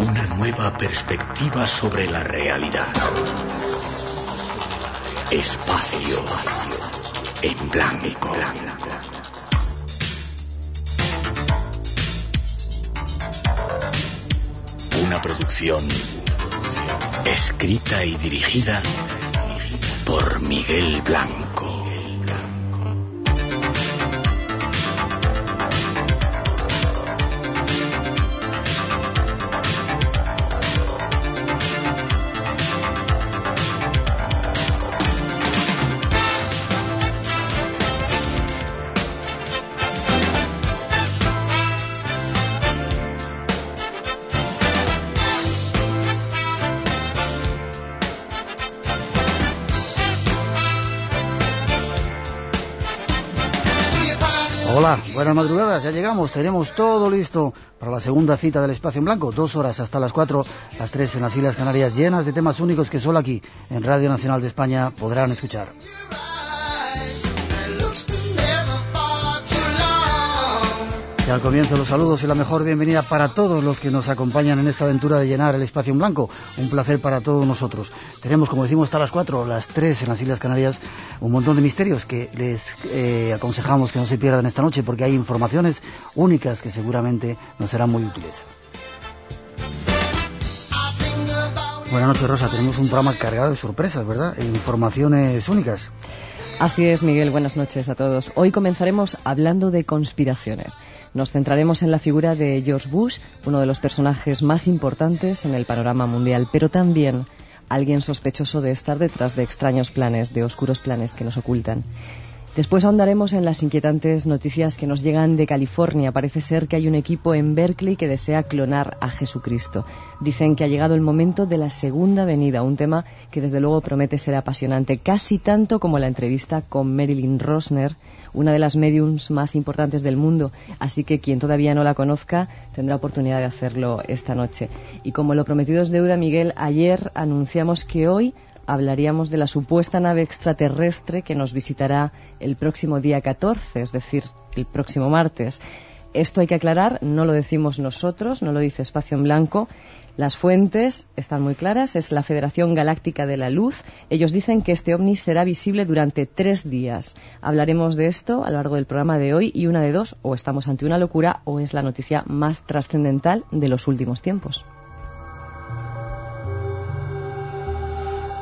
Una nueva perspectiva sobre la realidad. Espacio en blanco. Una producción escrita y dirigida por Miguel Blanco. Ya llegamos, tenemos todo listo para la segunda cita del Espacio en Blanco, dos horas hasta las cuatro, las tres en las Islas Canarias, llenas de temas únicos que solo aquí, en Radio Nacional de España, podrán escuchar. Y al comienzo los saludos y la mejor bienvenida para todos los que nos acompañan en esta aventura de llenar el espacio en blanco. Un placer para todos nosotros. Tenemos, como decimos, hasta las 4, las 3 en las Islas Canarias, un montón de misterios que les eh, aconsejamos que no se pierdan esta noche porque hay informaciones únicas que seguramente nos serán muy útiles. Buenas noches, Rosa. Tenemos un programa cargado de sorpresas, ¿verdad? E informaciones únicas. Así es, Miguel. Buenas noches a todos. Hoy comenzaremos hablando de conspiraciones. Nos centraremos en la figura de George Bush, uno de los personajes más importantes en el panorama mundial, pero también alguien sospechoso de estar detrás de extraños planes, de oscuros planes que nos ocultan. Después ahondaremos en las inquietantes noticias que nos llegan de California. Parece ser que hay un equipo en Berkeley que desea clonar a Jesucristo. Dicen que ha llegado el momento de la segunda venida, un tema que desde luego promete ser apasionante, casi tanto como la entrevista con Marilyn Rosner, una de las mediums más importantes del mundo. Así que quien todavía no la conozca tendrá oportunidad de hacerlo esta noche. Y como lo prometido es deuda, Miguel, ayer anunciamos que hoy hablaríamos de la supuesta nave extraterrestre que nos visitará el próximo día 14, es decir, el próximo martes. Esto hay que aclarar, no lo decimos nosotros, no lo dice Espacio en Blanco. Las fuentes están muy claras, es la Federación Galáctica de la Luz. Ellos dicen que este ovni será visible durante tres días. Hablaremos de esto a lo largo del programa de hoy y una de dos, o estamos ante una locura o es la noticia más trascendental de los últimos tiempos.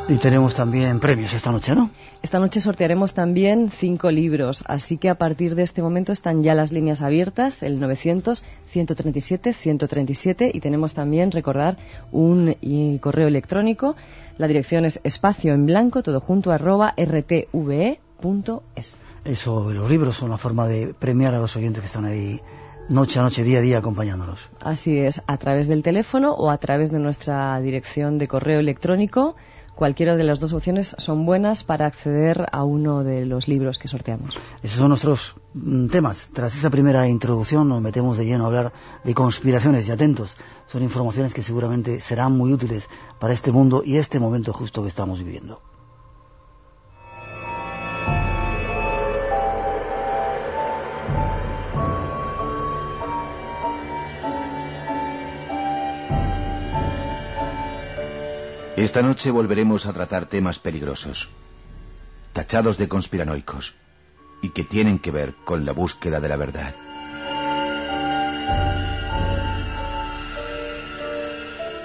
Y tenemos también premios esta noche, ¿no? Esta noche sortearemos también cinco libros, así que a partir de este momento están ya las líneas abiertas, el 900 137 137 y tenemos también, recordar, un correo electrónico. La dirección es espacio en blanco, todo junto, arroba rtve.es. Eso, los libros son una forma de premiar a los oyentes que están ahí noche a noche, día a día acompañándonos. Así es, a través del teléfono o a través de nuestra dirección de correo electrónico Cualquiera de las dos opciones son buenas para acceder a uno de los libros que sorteamos. Esos son nuestros mm, temas. Tras esa primera introducción nos metemos de lleno a hablar de conspiraciones y atentos. Son informaciones que seguramente serán muy útiles para este mundo y este momento justo que estamos viviendo. Esta noche volveremos a tratar temas peligrosos, tachados de conspiranoicos, y que tienen que ver con la búsqueda de la verdad.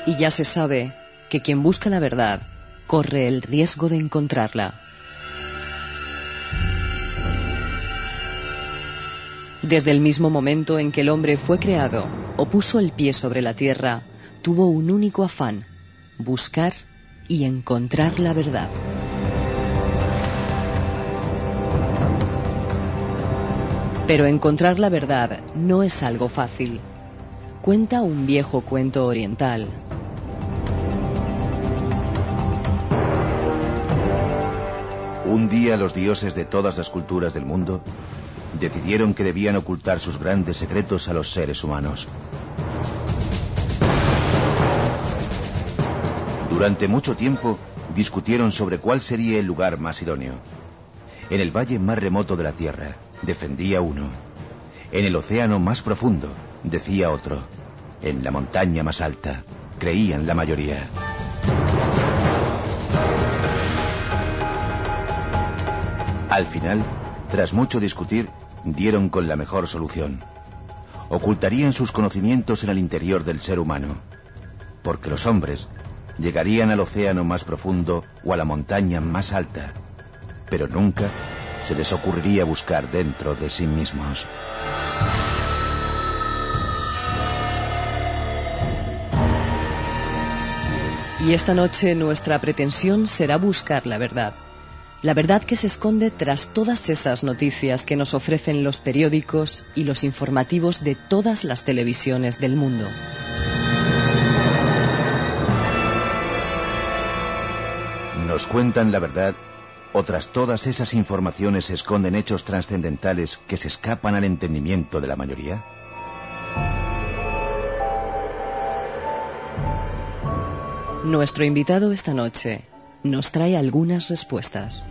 Y ya se sabe que quien busca la verdad corre el riesgo de encontrarla. Desde el mismo momento en que el hombre fue creado o puso el pie sobre la tierra, tuvo un único afán, buscar y encontrar la verdad. Pero encontrar la verdad no es algo fácil. Cuenta un viejo cuento oriental. Un día los dioses de todas las culturas del mundo decidieron que debían ocultar sus grandes secretos a los seres humanos. Durante mucho tiempo discutieron sobre cuál sería el lugar más idóneo. En el valle más remoto de la Tierra, defendía uno. En el océano más profundo, decía otro. En la montaña más alta, creían la mayoría. Al final, tras mucho discutir, dieron con la mejor solución. Ocultarían sus conocimientos en el interior del ser humano, porque los hombres llegarían al océano más profundo o a la montaña más alta, pero nunca se les ocurriría buscar dentro de sí mismos. Y esta noche nuestra pretensión será buscar la verdad. La verdad que se esconde tras todas esas noticias que nos ofrecen los periódicos y los informativos de todas las televisiones del mundo. Nos cuentan la verdad o tras todas esas informaciones se esconden hechos trascendentales que se escapan al entendimiento de la mayoría? Nuestro invitado esta noche nos trae algunas respuestas.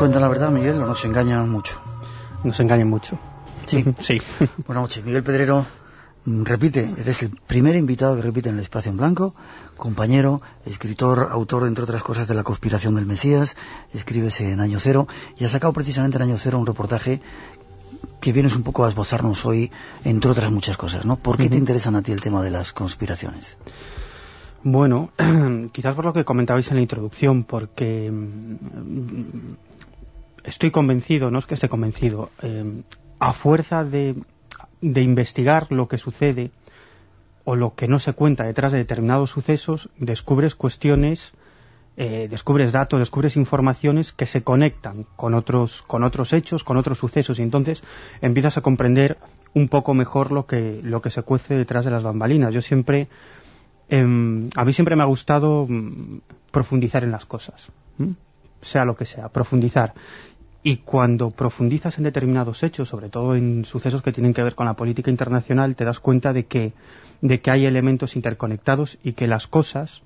Cuentan la verdad, Miguel, o nos engañan mucho? Nos engañan mucho. Sí. sí. Buenas noches. Miguel Pedrero mm, repite, eres el primer invitado que repite en el Espacio en Blanco, compañero, escritor, autor, entre otras cosas, de La conspiración del Mesías, escribes en Año Cero, y has sacado precisamente en Año Cero un reportaje que vienes un poco a esbozarnos hoy, entre otras muchas cosas, ¿no? ¿Por qué te interesan a ti el tema de las conspiraciones? Bueno, quizás por lo que comentabais en la introducción, porque mm, estoy convencido, no es que esté convencido, eh, a fuerza de, de, investigar lo que sucede o lo que no se cuenta detrás de determinados sucesos, descubres cuestiones, eh, descubres datos, descubres informaciones que se conectan con otros, con otros hechos, con otros sucesos, y entonces empiezas a comprender un poco mejor lo que, lo que se cuece detrás de las bambalinas. Yo siempre, eh, a mí siempre me ha gustado mm, profundizar en las cosas, sea lo que sea, profundizar. Y cuando profundizas en determinados hechos, sobre todo en sucesos que tienen que ver con la política internacional, te das cuenta de que, de que hay elementos interconectados y que las cosas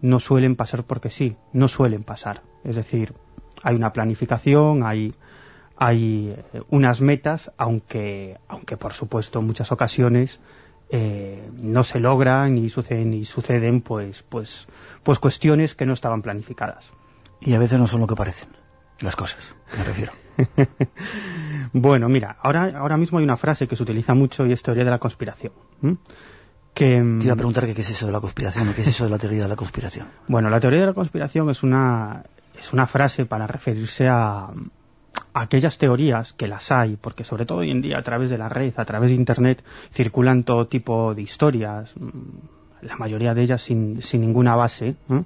no suelen pasar porque sí, no suelen pasar. Es decir, hay una planificación, hay, hay eh, unas metas, aunque, aunque por supuesto en muchas ocasiones eh, no se logran y suceden, y suceden pues, pues, pues cuestiones que no estaban planificadas. Y a veces no son lo que parecen las cosas, me refiero. bueno, mira, ahora, ahora mismo hay una frase que se utiliza mucho y es teoría de la conspiración. Que, Te iba a preguntar qué es eso de la conspiración, qué es eso de la teoría de la conspiración. Bueno, la teoría de la conspiración es una, es una frase para referirse a, a aquellas teorías que las hay, porque sobre todo hoy en día a través de la red, a través de Internet, circulan todo tipo de historias, la mayoría de ellas sin, sin ninguna base, ¿eh?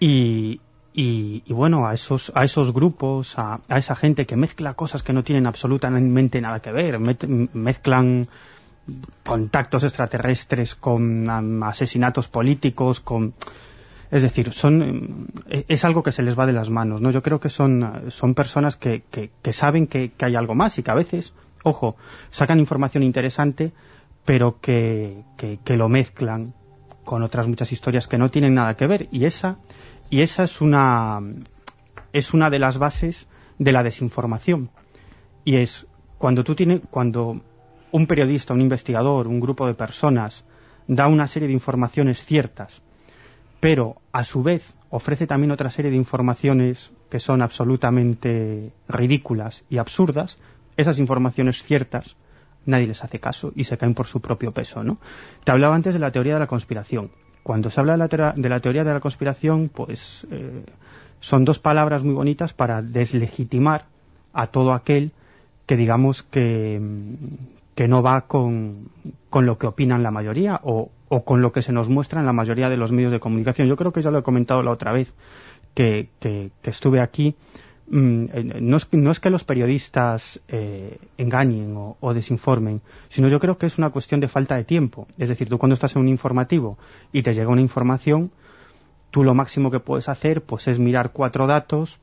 y, y, y, bueno, a esos, a esos grupos, a, a, esa gente que mezcla cosas que no tienen absolutamente nada que ver, mezclan contactos extraterrestres con asesinatos políticos, con... Es decir, son es algo que se les va de las manos, ¿no? Yo creo que son, son personas que, que, que saben que, que, hay algo más y que a veces, ojo, sacan información interesante, pero que, que lo mezclan con otras muchas historias que no tienen nada que ver. Y esa y esa es una, es una de las bases de la desinformación. Y es cuando tú tienes, cuando un periodista, un investigador, un grupo de personas da una serie de informaciones ciertas, pero a su vez ofrece también otra serie de informaciones que son absolutamente ridículas y absurdas, esas informaciones ciertas nadie les hace caso y se caen por su propio peso, ¿no? Te hablaba antes de la teoría de la conspiración cuando se habla de la, de la teoría de la conspiración, pues eh, son dos palabras muy bonitas para deslegitimar a todo aquel que digamos que, que no va con, con, lo que opinan la mayoría o, o con lo que se nos muestra en la mayoría de los medios de comunicación. Yo creo que ya lo he comentado la otra vez que, estuve aquí. Mm, eh, no, es, que los periodistas eh, engañen o, desinformen, sino yo creo que es una cuestión de falta de tiempo. Es decir, tú cuando estás en un informativo y te llega una información, tú lo máximo que puedes hacer pues es mirar cuatro datos,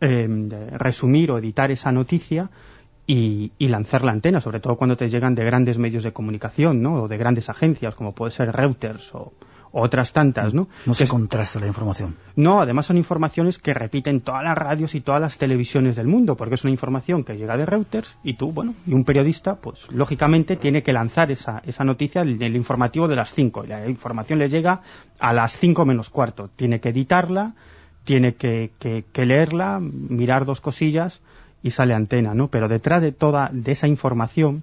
em, resumir o editar esa noticia y, lanzar la antena, sobre todo cuando te llegan de grandes medios de comunicación, ¿no? O de grandes agencias, como puede ser Reuters o, otras tantas, ¿no? No se contrasta la información. No, además son informaciones que repiten todas las radios y todas las televisiones del mundo, porque es una información que llega de Reuters y tú, bueno, y un periodista, pues lógicamente tiene que lanzar esa, esa noticia en el informativo de las 5. La información le llega a las 5 menos cuarto. Tiene que editarla, tiene que, que leerla, mirar dos cosillas y sale antena, ¿no? Pero detrás de toda de esa información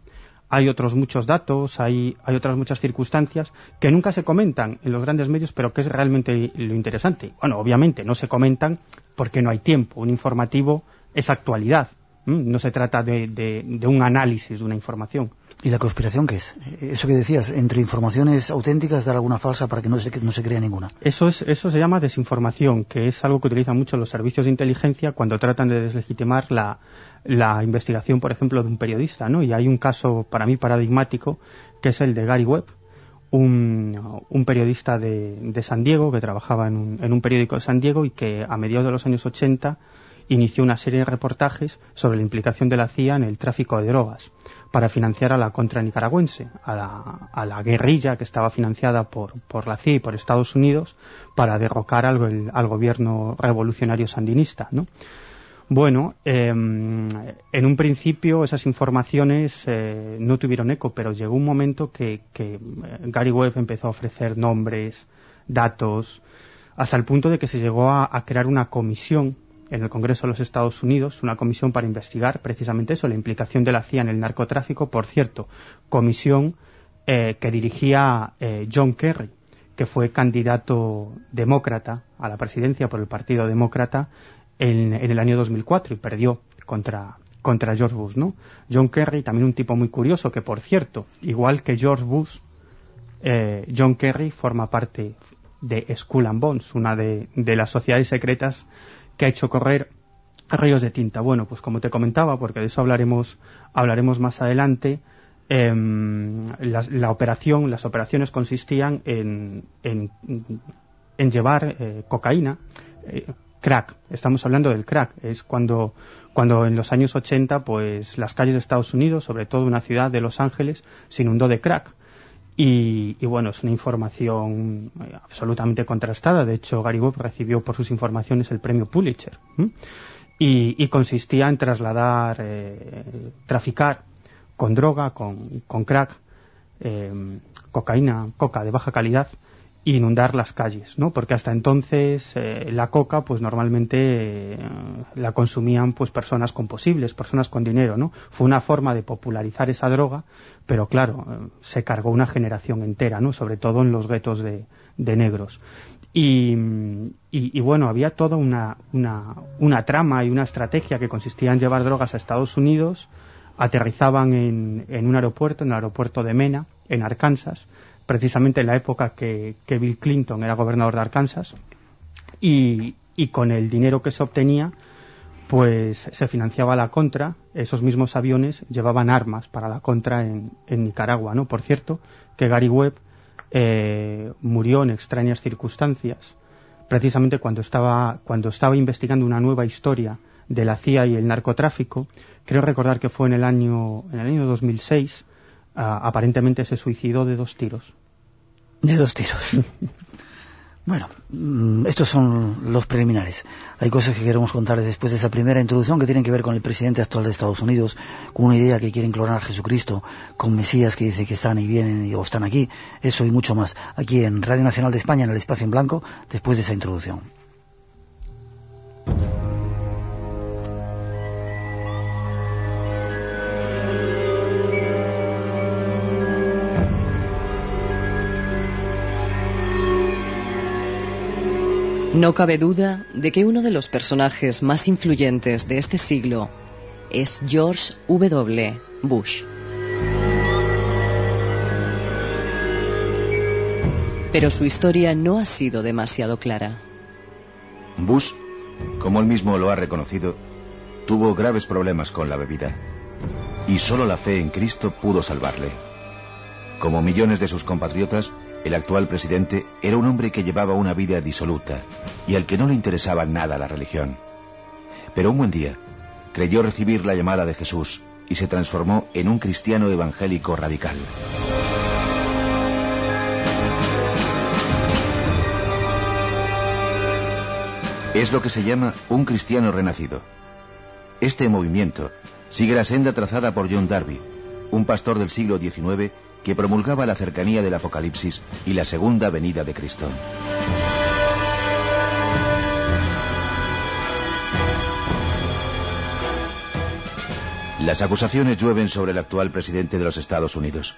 hay otros muchos datos, hay, hay otras muchas circunstancias que nunca se comentan en los grandes medios, pero que es realmente lo interesante. Bueno, obviamente no se comentan porque no hay tiempo. Un informativo es actualidad. No se trata de, de un análisis de una información. ¿Y la conspiración qué es? Eso que decías, entre informaciones auténticas dar alguna falsa para que no se, no se crea ninguna. Eso, es, eso se llama desinformación, que es algo que utilizan mucho los servicios de inteligencia cuando tratan de deslegitimar la, investigación, por ejemplo, de un periodista. ¿no? Y hay un caso para mí paradigmático, que es el de Gary Webb, un, un periodista de, de, San Diego que trabajaba en un, en un periódico de San Diego y que a mediados de los años 80 inició una serie de reportajes sobre la implicación de la CIA en el tráfico de drogas para financiar a la contra nicaragüense, a la, guerrilla que estaba financiada por, por, la CIA y por Estados Unidos para derrocar al, gobierno revolucionario sandinista, ¿no? Bueno, em, en un principio esas informaciones eh, no tuvieron eco, pero llegó un momento que, eh, Gary Webb empezó a ofrecer nombres, datos, hasta el punto de que se llegó a crear una comisión en el Congreso de los Estados Unidos una comisión para investigar precisamente eso, la implicación de la CIA en el narcotráfico. Por cierto, comisión eh, que dirigía eh, John Kerry, que fue candidato demócrata a la presidencia por el Partido Demócrata en, el año 2004 y perdió contra, contra George Bush, ¿no? John Kerry, también un tipo muy curioso, que por cierto, igual que George Bush, eh, John Kerry forma parte de Skull and Bones, una de, de las sociedades secretas que ha hecho correr ríos de tinta. Bueno, pues como te comentaba, porque de eso hablaremos, hablaremos más adelante, em, la, operación, las operaciones consistían en, en, llevar eh, cocaína, eh, crack. Estamos hablando del crack. Es cuando, cuando en los años 80, pues las calles de Estados Unidos, sobre todo una ciudad de Los Ángeles, se inundó de crack. Y, bueno, es una información eh, absolutamente contrastada. De hecho, Gary Webb recibió por sus informaciones el premio Pulitzer. Y, consistía en trasladar, eh, traficar con droga, con, con crack, eh, cocaína, coca de baja calidad, inundar las calles, ¿no? Porque hasta entonces eh, la coca, pues normalmente eh, la consumían pues personas con posibles, personas con dinero, ¿no? Fue una forma de popularizar esa droga, pero claro, eh, se cargó una generación entera, ¿no? Sobre todo en los guetos de, de negros. Y, y, bueno, había toda una, una, una trama y una estrategia que consistía en llevar drogas a Estados Unidos, aterrizaban en, en un aeropuerto, en el aeropuerto de Mena, en Arkansas, precisamente en la época que, Bill Clinton era gobernador de Arkansas, y, con el dinero que se obtenía, pues se financiaba la contra, esos mismos aviones llevaban armas para la contra en, Nicaragua, ¿no? Por cierto, que Gary Webb eh, murió en extrañas circunstancias, precisamente cuando estaba, cuando estaba investigando una nueva historia de la CIA y el narcotráfico, creo recordar que fue en el año, en el año 2006, aparentemente se suicidó de dos tiros. De dos tiros. bueno, mm, estos son los preliminares. Hay cosas que queremos contarles después de esa primera introducción que tienen que ver con el presidente actual de Estados Unidos, con una idea que quieren clonar a Jesucristo, con Mesías que dice que están y vienen o están aquí, eso y mucho más, aquí en Radio Nacional de España, en el Espacio en Blanco, después de esa introducción. No cabe duda de que uno de los personajes más influyentes de este siglo es George W. Bush. Pero su historia no ha sido demasiado clara. Bush, como él mismo lo ha reconocido, tuvo graves problemas con la bebida. Y solo la fe en Cristo pudo salvarle. Como millones de sus compatriotas, el actual presidente era un hombre que llevaba una vida disoluta y al que no le interesaba nada la religión. Pero un buen día creyó recibir la llamada de Jesús y se transformó en un cristiano evangélico radical. Es lo que se llama un cristiano renacido. Este movimiento sigue la senda trazada por John Darby, un pastor del siglo XIX que promulgaba la cercanía del Apocalipsis y la segunda venida de Cristo. Las acusaciones llueven sobre el actual presidente de los Estados Unidos.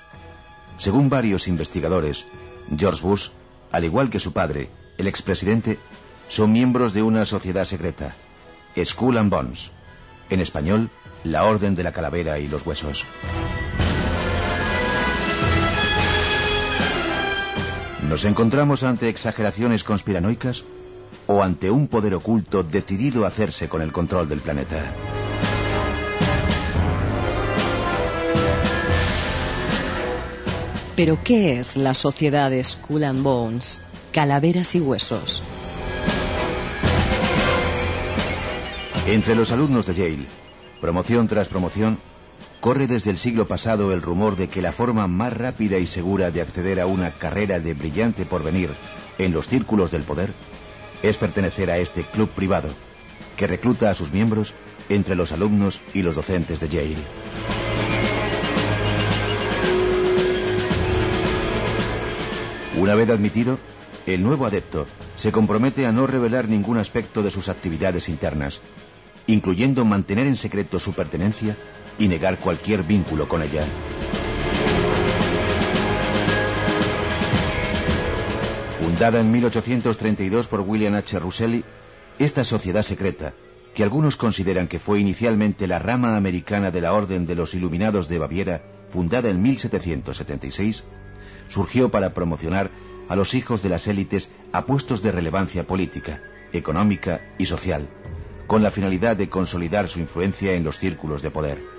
Según varios investigadores, George Bush, al igual que su padre, el expresidente, son miembros de una sociedad secreta, Skull and Bones, en español, la Orden de la Calavera y los Huesos. ¿Nos encontramos ante exageraciones conspiranoicas o ante un poder oculto decidido a hacerse con el control del planeta? Pero ¿qué es la sociedad de Skull and Bones? Calaveras y huesos. Entre los alumnos de Yale, promoción tras promoción, corre desde el siglo pasado el rumor de que la forma más rápida y segura de acceder a una carrera de brillante porvenir en los círculos del poder es pertenecer a este club privado que recluta a sus miembros entre los alumnos y los docentes de Yale. Una vez admitido, el nuevo adepto se compromete a no revelar ningún aspecto de sus actividades internas, incluyendo mantener en secreto su pertenencia y negar cualquier vínculo con ella. Fundada en 1832 por William H. Russelli, esta sociedad secreta, que algunos consideran que fue inicialmente la rama americana de la Orden de los Iluminados de Baviera, fundada en 1776, surgió para promocionar a los hijos de las élites a puestos de relevancia política, económica y social, con la finalidad de consolidar su influencia en los círculos de poder.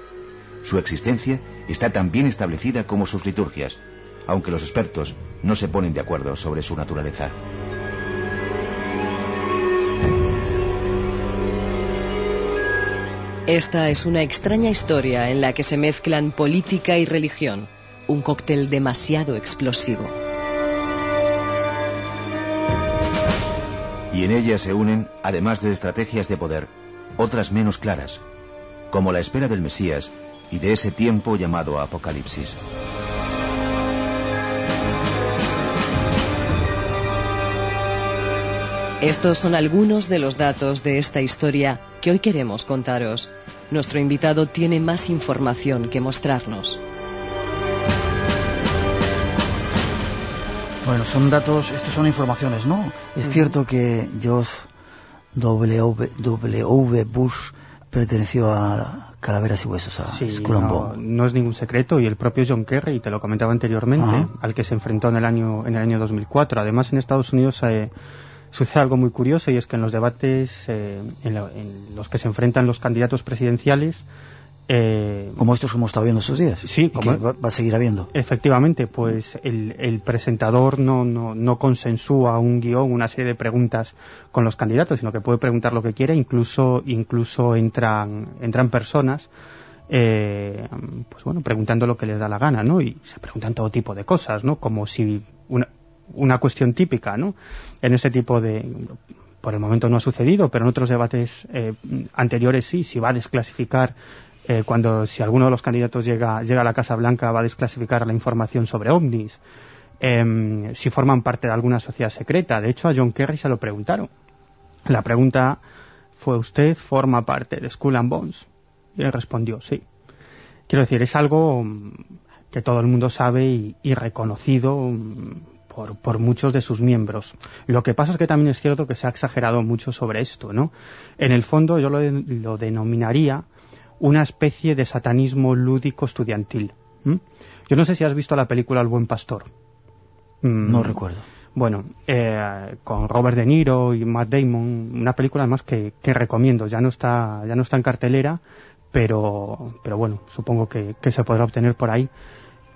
Su existencia está tan bien establecida como sus liturgias, aunque los expertos no se ponen de acuerdo sobre su naturaleza. Esta es una extraña historia en la que se mezclan política y religión un cóctel demasiado explosivo. Y en ella se unen, además de estrategias de poder, otras menos claras, como la espera del Mesías y de ese tiempo llamado Apocalipsis. Estos son algunos de los datos de esta historia que hoy queremos contaros. Nuestro invitado tiene más información que mostrarnos. Bueno, son datos, estos son informaciones, ¿no? Es cierto que George W. Bush perteneció a Calaveras y Huesos, a sí, no, es ningún secreto. Y el propio John Kerry, te lo comentaba anteriormente, al que se enfrentó en el año en el año 2004. Además, en Estados Unidos eh, sucede algo muy curioso y es que en los debates eh, en, los que se enfrentan los candidatos presidenciales eh, como estos que hemos estado viendo estos días. Sí, como va, a seguir habiendo. Efectivamente, pues el, presentador no, no, no, consensúa un guion, una serie de preguntas con los candidatos, sino que puede preguntar lo que quiera, incluso, incluso entran, entran personas. Eh, pues bueno, preguntando lo que les da la gana, ¿no? Y se preguntan todo tipo de cosas, ¿no? Como si una, una cuestión típica, ¿no? En ese tipo de por el momento no ha sucedido, pero en otros debates eh, anteriores sí, si va a desclasificar eh, cuando si alguno de los candidatos llega, llega a la Casa Blanca va a desclasificar la información sobre ovnis, em, si forman parte de alguna sociedad secreta. De hecho, a John Kerry se lo preguntaron. La pregunta fue, ¿usted forma parte de Skull and Bones? Y él respondió, sí. Quiero decir, es algo mm, que todo el mundo sabe y, reconocido mm, por, por, muchos de sus miembros. Lo que pasa es que también es cierto que se ha exagerado mucho sobre esto, ¿no? En el fondo yo lo, lo denominaría una especie de satanismo lúdico estudiantil. Yo no sé si has visto la película El buen pastor. Mm. No recuerdo. Bueno, eh, con Robert De Niro y Matt Damon, una película además que, que, recomiendo, ya no está ya no está en cartelera, pero, pero bueno, supongo que, que, se podrá obtener por ahí.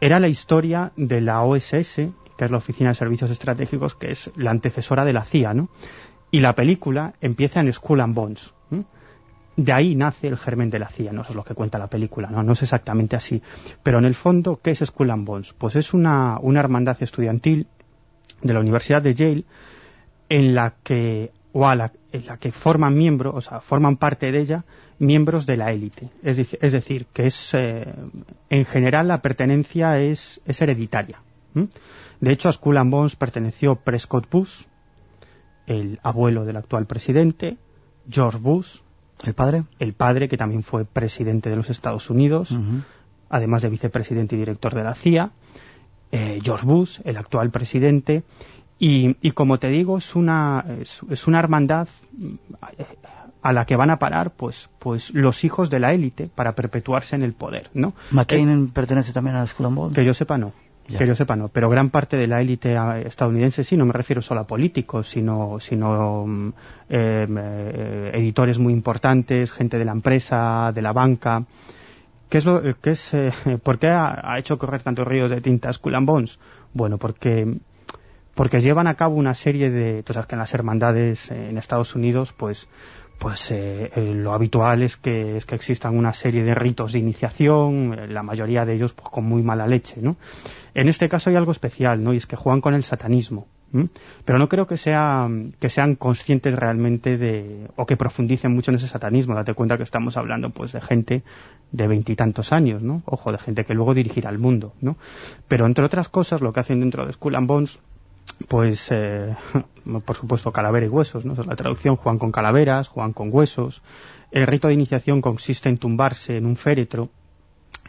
Era la historia de la OSS, que es la Oficina de Servicios Estratégicos, que es la antecesora de la CIA, ¿no? Y la película empieza en Skull and Bones. De ahí nace el germen de la CIA, no eso es lo que cuenta la película, ¿no? no es exactamente así. Pero en el fondo, ¿qué es Skull and Bones? Pues es una, una hermandad estudiantil de la Universidad de Yale en la que o en la que forman miembros, o sea, forman parte de ella miembros de la élite. Es, es, decir, que es eh, en general la pertenencia es, es hereditaria. De hecho, a Skull and Bones perteneció Prescott Bush, el abuelo del actual presidente, George Bush. ¿El padre? El padre, que también fue presidente de los Estados Unidos, además de vicepresidente y director de la CIA. Eh, George Bush, el actual presidente. Y, como te digo, es una, es, una hermandad eh, a la que van a parar pues pues los hijos de la élite para perpetuarse en el poder, ¿no? ¿McCain eh, pertenece también a Skull and Bones? Que yo sepa, no. Que yo sepa, no. Pero gran parte de la élite estadounidense, sí, no me refiero solo a políticos, sino, sino mm, em, eh, editores muy importantes, gente de la empresa, de la banca. ¿Qué es lo, qué es, eh, ¿Por qué ha, hecho correr tantos ríos de tinta Skull and Bones? Bueno, porque, porque llevan a cabo una serie de... Tú sabes que en las hermandades en Estados Unidos, pues pues eh, eh, lo habitual es que, es que existan una serie de ritos de iniciación, eh, la mayoría de ellos pues, con muy mala leche, ¿no? En este caso hay algo especial, ¿no? Y es que juegan con el satanismo. Pero no creo que, sea, que sean conscientes realmente de, o que profundicen mucho en ese satanismo. Date cuenta que estamos hablando pues de gente de veintitantos años, ¿no? Ojo, de gente que luego dirigirá el mundo, ¿no? Pero entre otras cosas, lo que hacen dentro de Skull and Bones pues eh, por supuesto calavera y huesos, ¿no? Es la traducción, juegan con calaveras, juegan con huesos. El rito de iniciación consiste en tumbarse en un féretro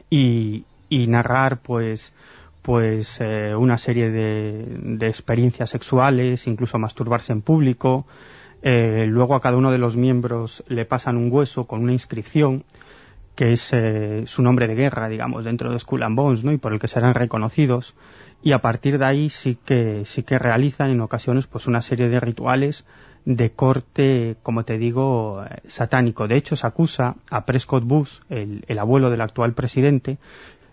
y, narrar pues pues eh, una serie de, experiencias sexuales, incluso masturbarse en público. Eh, luego a cada uno de los miembros le pasan un hueso con una inscripción que es su nombre de guerra, digamos, dentro de Skull and Bones, ¿no? y por el que serán reconocidos y a partir de ahí sí que sí que realizan en ocasiones pues una serie de rituales de corte, como te digo, eh, satánico. De hecho, se acusa a Prescott Bush, el, abuelo del actual presidente,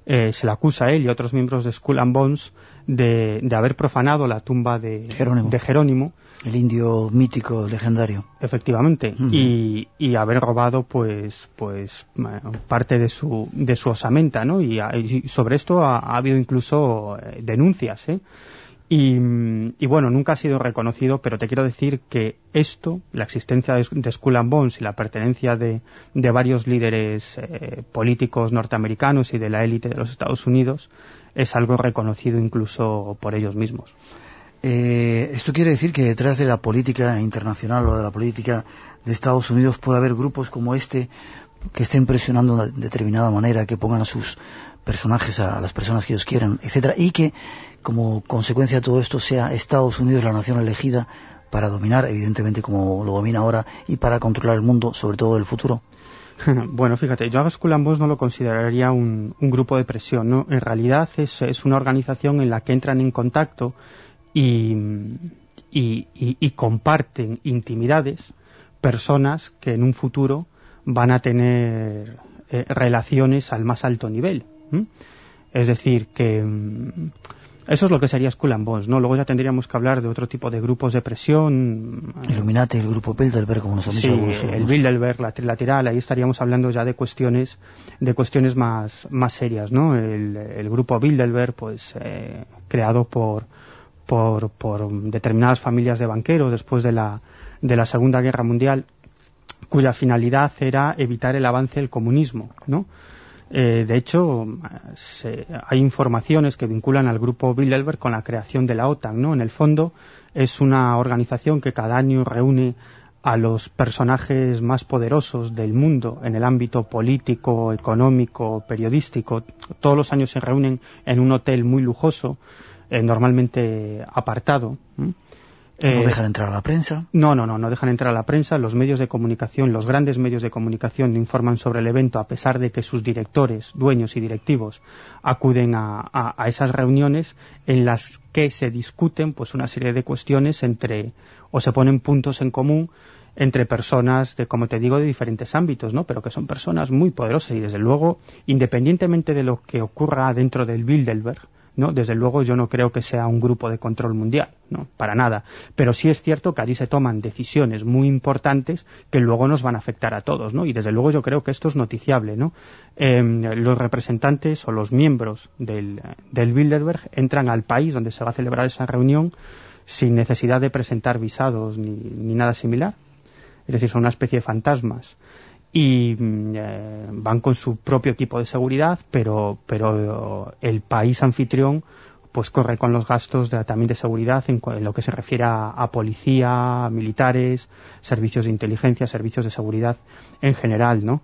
eh, se le acusa a él y a otros miembros de Skull and Bones de, de haber profanado la tumba de de Jerónimo el indio mítico, legendario. Efectivamente, y, y, haber robado pues pues parte de su, de su osamenta, ¿no? Y, sobre esto ha, habido incluso eh, denuncias, ¿eh? Y, y, bueno, nunca ha sido reconocido, pero te quiero decir que esto, la existencia de, Skull and Bones y la pertenencia de, de varios líderes eh, políticos norteamericanos y de la élite de los Estados Unidos, es algo reconocido incluso por ellos mismos. Eh, esto quiere decir que detrás de la política internacional o de la política de Estados Unidos puede haber grupos como este que estén presionando de determinada manera, que pongan a sus personajes a las personas que ellos quieran, etcétera, y que como consecuencia de todo esto sea Estados Unidos la nación elegida para dominar, evidentemente como lo domina ahora, y para controlar el mundo, sobre todo el futuro. Bueno, fíjate, yo a Skull no lo consideraría un, grupo de presión, ¿no? En realidad es, es, una organización en la que entran en contacto y, comparten intimidades personas que en un futuro van a tener eh, relaciones al más alto nivel. Es decir, que mm, eso es lo que sería Skull and Bones, ¿no? Luego ya tendríamos que hablar de otro tipo de grupos de presión. Illuminati, el grupo Bilderberg, como nos han dicho. Sí, el Bilderberg, la trilateral, ahí estaríamos hablando ya de cuestiones de cuestiones más, más serias, ¿no? El, grupo Bilderberg, pues, eh, creado por por, por determinadas familias de banqueros después de la, de la Segunda Guerra Mundial, cuya finalidad era evitar el avance del comunismo, ¿no? Eh, de hecho, hay informaciones que vinculan al grupo Bilderberg con la creación de la OTAN, ¿no? En el fondo, es una organización que cada año reúne a los personajes más poderosos del mundo en el ámbito político, económico, periodístico. Todos los años se reúnen en un hotel muy lujoso eh, normalmente apartado, eh, dejan entrar a la prensa. No, no, no, no dejan entrar a la prensa. Los medios de comunicación, los grandes medios de comunicación informan sobre el evento a pesar de que sus directores, dueños y directivos acuden a, esas reuniones en las que se discuten pues una serie de cuestiones entre o se ponen puntos en común entre personas de, como te digo, de diferentes ámbitos, ¿no? Pero que son personas muy poderosas y desde luego, independientemente de lo que ocurra dentro del Bilderberg, ¿no? Desde luego yo no creo que sea un grupo de control mundial, ¿no? Para nada. Pero sí es cierto que allí se toman decisiones muy importantes que luego nos van a afectar a todos, ¿no? Y desde luego yo creo que esto es noticiable, ¿no? Em, los representantes o los miembros del, del Bilderberg entran al país donde se va a celebrar esa reunión sin necesidad de presentar visados ni, ni nada similar. Es decir, son una especie de fantasmas y mm, eh, van con su propio equipo de seguridad, pero, pero el país anfitrión pues corre con los gastos también de seguridad en, lo que se refiere a, a, policía, militares, servicios de inteligencia, servicios de seguridad en general, ¿no?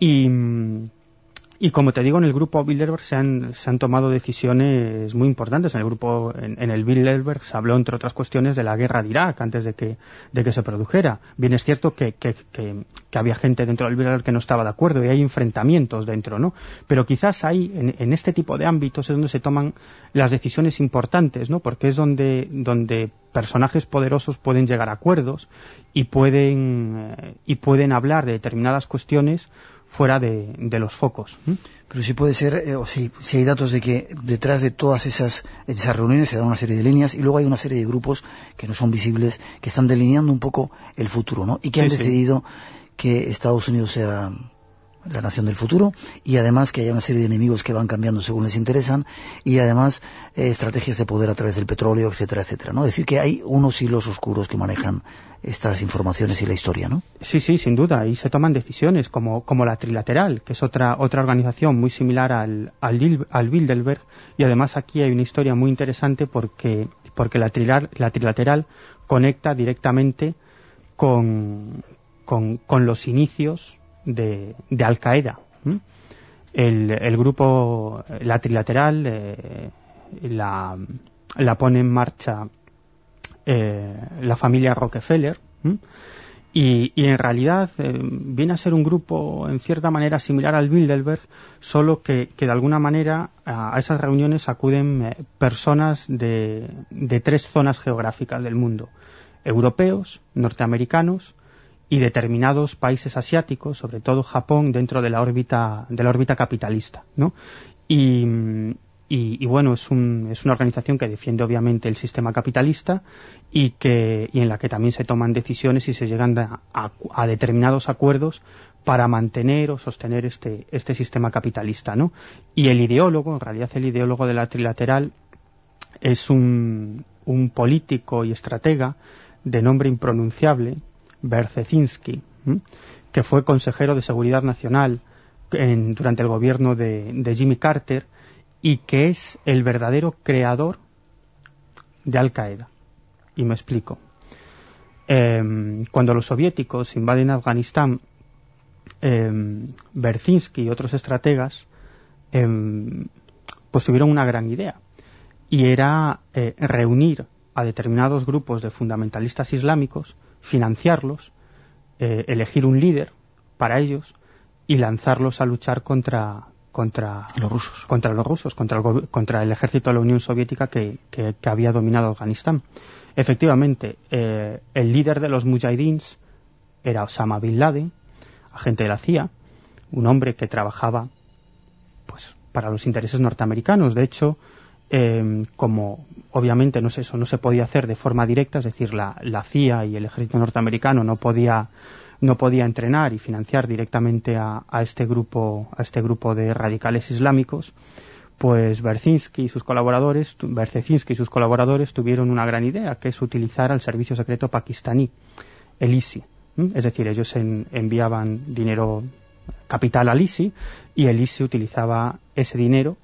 Y, mm, y como te digo, en el grupo Bilderberg se han, se han tomado decisiones muy importantes. En el grupo, en, el Bilderberg se habló, entre otras cuestiones, de la guerra de Irak antes de que, de que se produjera. Bien es cierto que, que, que, había gente dentro del Bilderberg que no estaba de acuerdo y hay enfrentamientos dentro, ¿no? Pero quizás ahí, en, en, este tipo de ámbitos, es donde se toman las decisiones importantes, ¿no? Porque es donde, donde personajes poderosos pueden llegar a acuerdos y pueden, eh, y pueden hablar de determinadas cuestiones fuera de, los focos. Pero si puede ser, eh, o si, si, hay datos de que detrás de todas esas, esas reuniones se dan una serie de líneas y luego hay una serie de grupos que no son visibles, que están delineando un poco el futuro, ¿no? Y que han decidido que Estados Unidos sea la nación del futuro y además que haya una serie de enemigos que van cambiando según les interesan y además eh, estrategias de poder a través del petróleo, etcétera, etcétera, ¿no? Es decir, que hay unos hilos oscuros que manejan estas informaciones y la historia, ¿no? Sí, sí, sin duda, y se toman decisiones como, como la Trilateral, que es otra otra organización muy similar al, al, al Bilderberg y además aquí hay una historia muy interesante porque, porque la, la Trilateral conecta directamente con, con, con los inicios de, Al Qaeda. El, grupo, la trilateral, eh, la, pone en marcha eh, la familia Rockefeller. Y, en realidad eh, viene a ser un grupo en cierta manera similar al Bilderberg, solo que, de alguna manera a, esas reuniones acuden personas de, de, tres zonas geográficas del mundo, europeos, norteamericanos y determinados países asiáticos, sobre todo Japón, dentro de la órbita, de la órbita capitalista, ¿no? Y, y, bueno, es, un, es, una organización que defiende obviamente el sistema capitalista y, que, y en la que también se toman decisiones y se llegan a, a, determinados acuerdos para mantener o sostener este, este sistema capitalista, ¿no? Y el ideólogo, en realidad el ideólogo de la trilateral es un, un político y estratega de nombre impronunciable, Bercezinski, que fue consejero de Seguridad Nacional durante el gobierno de, Jimmy Carter y que es el verdadero creador de Al Qaeda. Y me explico. Em, cuando los soviéticos invaden Afganistán, eh, Berzinski y otros estrategas em, pues tuvieron una gran idea y era eh, reunir a determinados grupos de fundamentalistas islámicos financiarlos, eh, elegir un líder para ellos y lanzarlos a luchar contra contra los rusos. contra los rusos contra el, contra el ejército de la Unión Soviética que, que, había dominado Afganistán. Efectivamente eh, el líder de los mujahidins era Osama Bin Laden agente de la CIA un hombre que trabajaba pues para los intereses norteamericanos. De hecho eh, como obviamente no sé, eso no se podía hacer de forma directa, es decir, la, CIA y el ejército norteamericano no podía no podía entrenar y financiar directamente a, este grupo a este grupo de radicales islámicos pues Berzinski y sus colaboradores Berzinski y sus colaboradores tuvieron una gran idea que es utilizar al servicio secreto pakistaní el ISI es decir ellos enviaban dinero capital al ISI y el ISI utilizaba ese dinero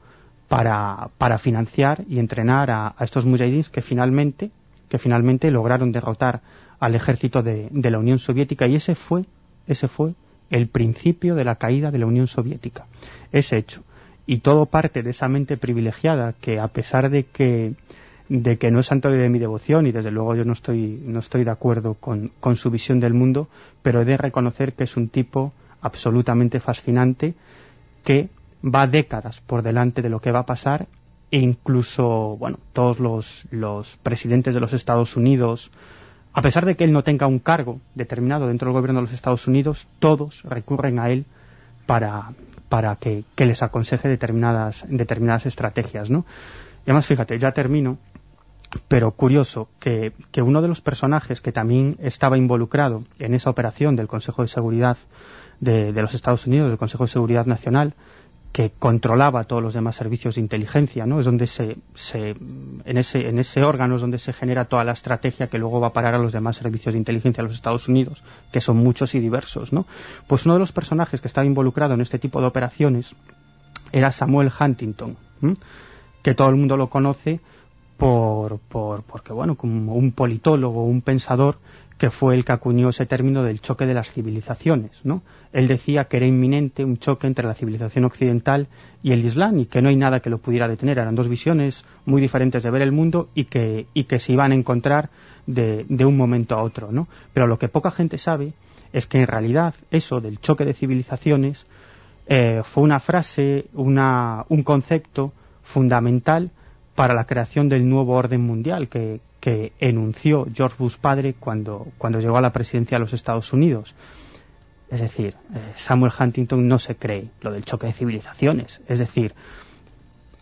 para, para financiar y entrenar a, estos mujahidins que finalmente, que finalmente lograron derrotar al ejército de, de, la Unión Soviética y ese fue, ese fue el principio de la caída de la Unión Soviética. Ese hecho. Y todo parte de esa mente privilegiada que a pesar de que de que no es santo de mi devoción y desde luego yo no estoy, no estoy de acuerdo con, con su visión del mundo, pero he de reconocer que es un tipo absolutamente fascinante que va décadas por delante de lo que va a pasar e incluso, bueno, todos los, los presidentes de los Estados Unidos, a pesar de que él no tenga un cargo determinado dentro del gobierno de los Estados Unidos, todos recurren a él para, para que, les aconseje determinadas, determinadas estrategias, ¿no? Y además, fíjate, ya termino, pero curioso que, que uno de los personajes que también estaba involucrado en esa operación del Consejo de Seguridad de, de los Estados Unidos, del Consejo de Seguridad Nacional, que controlaba todos los demás servicios de inteligencia, ¿no? Es donde se, se, en, ese, en ese órgano es donde se genera toda la estrategia que luego va a parar a los demás servicios de inteligencia de los Estados Unidos, que son muchos y diversos, ¿no? Pues uno de los personajes que estaba involucrado en este tipo de operaciones era Samuel Huntington, que todo el mundo lo conoce por, por, porque, bueno, como un politólogo, un pensador que fue el que acuñó ese término del choque de las civilizaciones. ¿no? Él decía que era inminente un choque entre la civilización occidental y el Islam y que no hay nada que lo pudiera detener. Eran dos visiones muy diferentes de ver el mundo y que, y que se iban a encontrar de, un momento a otro. ¿no? Pero lo que poca gente sabe es que en realidad eso del choque de civilizaciones eh, fue una frase, una, un concepto fundamental para la creación del nuevo orden mundial que, que enunció George Bush padre cuando, cuando llegó a la presidencia de los Estados Unidos. Es decir, eh, Samuel Huntington no se cree lo del choque de civilizaciones. Es decir,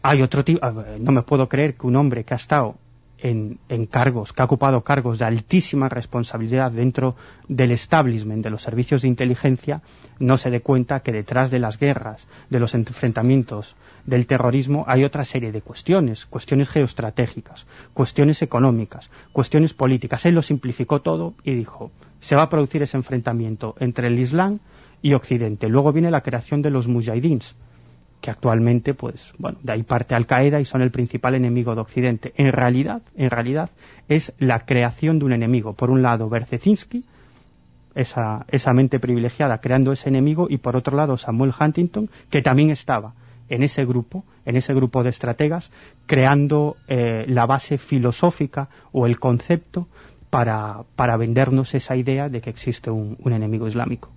hay otro tipo... No me puedo creer que un hombre que ha estado en, cargos, que ha ocupado cargos de altísima responsabilidad dentro del establishment de los servicios de inteligencia, no se dé cuenta que detrás de las guerras, de los enfrentamientos, del terrorismo, hay otra serie de cuestiones, cuestiones geoestratégicas, cuestiones económicas, cuestiones políticas. Él lo simplificó todo y dijo, se va a producir ese enfrentamiento entre el Islam y Occidente. Luego viene la creación de los mujahidins, que actualmente, pues, bueno, de ahí parte Al-Qaeda y son el principal enemigo de Occidente. En realidad, en realidad, es la creación de un enemigo. Por un lado, Berzezinski, esa, esa mente privilegiada creando ese enemigo, y por otro lado, Samuel Huntington, que también estaba en ese grupo, en ese grupo de estrategas, creando eh, la base filosófica o el concepto para, para vendernos esa idea de que existe un enemigo islámico.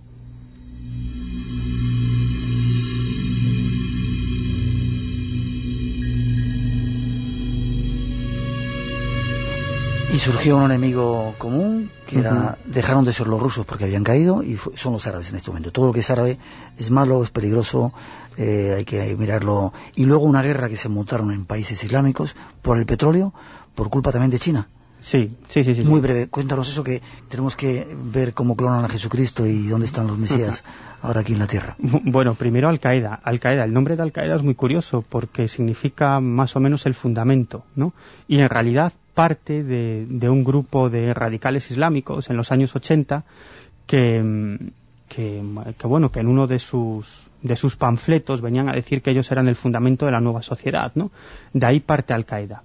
Y surgió un enemigo común, que era, dejaron de ser los rusos porque habían caído, y son los árabes en este momento. Todo lo que es árabe es malo, es peligroso, eh, hay que mirarlo. Y luego una guerra que se montaron en países islámicos por el petróleo, por culpa también de China. Sí, sí, sí, sí. Muy breve, cuéntanos eso que tenemos que ver cómo clonan a Jesucristo y dónde están los Mesías ahora aquí en la Tierra. Bueno, primero Al-Qaeda. Al-Qaeda, el nombre de Al-Qaeda es muy curioso porque significa más o menos el fundamento, ¿no? Y en realidad parte de, un grupo de radicales islámicos en los años 80 que, bueno, que en uno de sus, de sus panfletos venían a decir que ellos eran el fundamento de la nueva sociedad, ¿no? De ahí parte Al-Qaeda.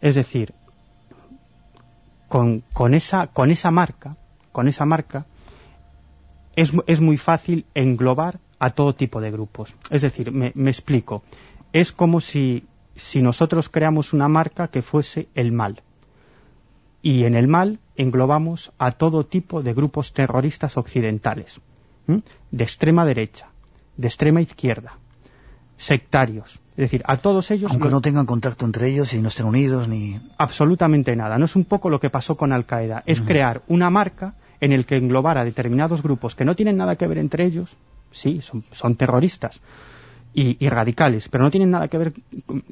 Es decir, con, con, esa, con esa marca, con esa marca, es, es muy fácil englobar a todo tipo de grupos. Es decir, me, me explico. Es como si, si nosotros creamos una marca que fuese el mal. Y en el mal englobamos a todo tipo de grupos terroristas occidentales, de extrema derecha, de extrema izquierda, sectarios. Es decir, a todos ellos... Aunque no tengan contacto entre ellos y no estén unidos ni... Absolutamente nada. No es un poco lo que pasó con Al-Qaeda. Es crear una marca en el que englobara determinados grupos que no tienen nada que ver entre ellos. Sí, son, son terroristas y, radicales, pero no tienen nada que ver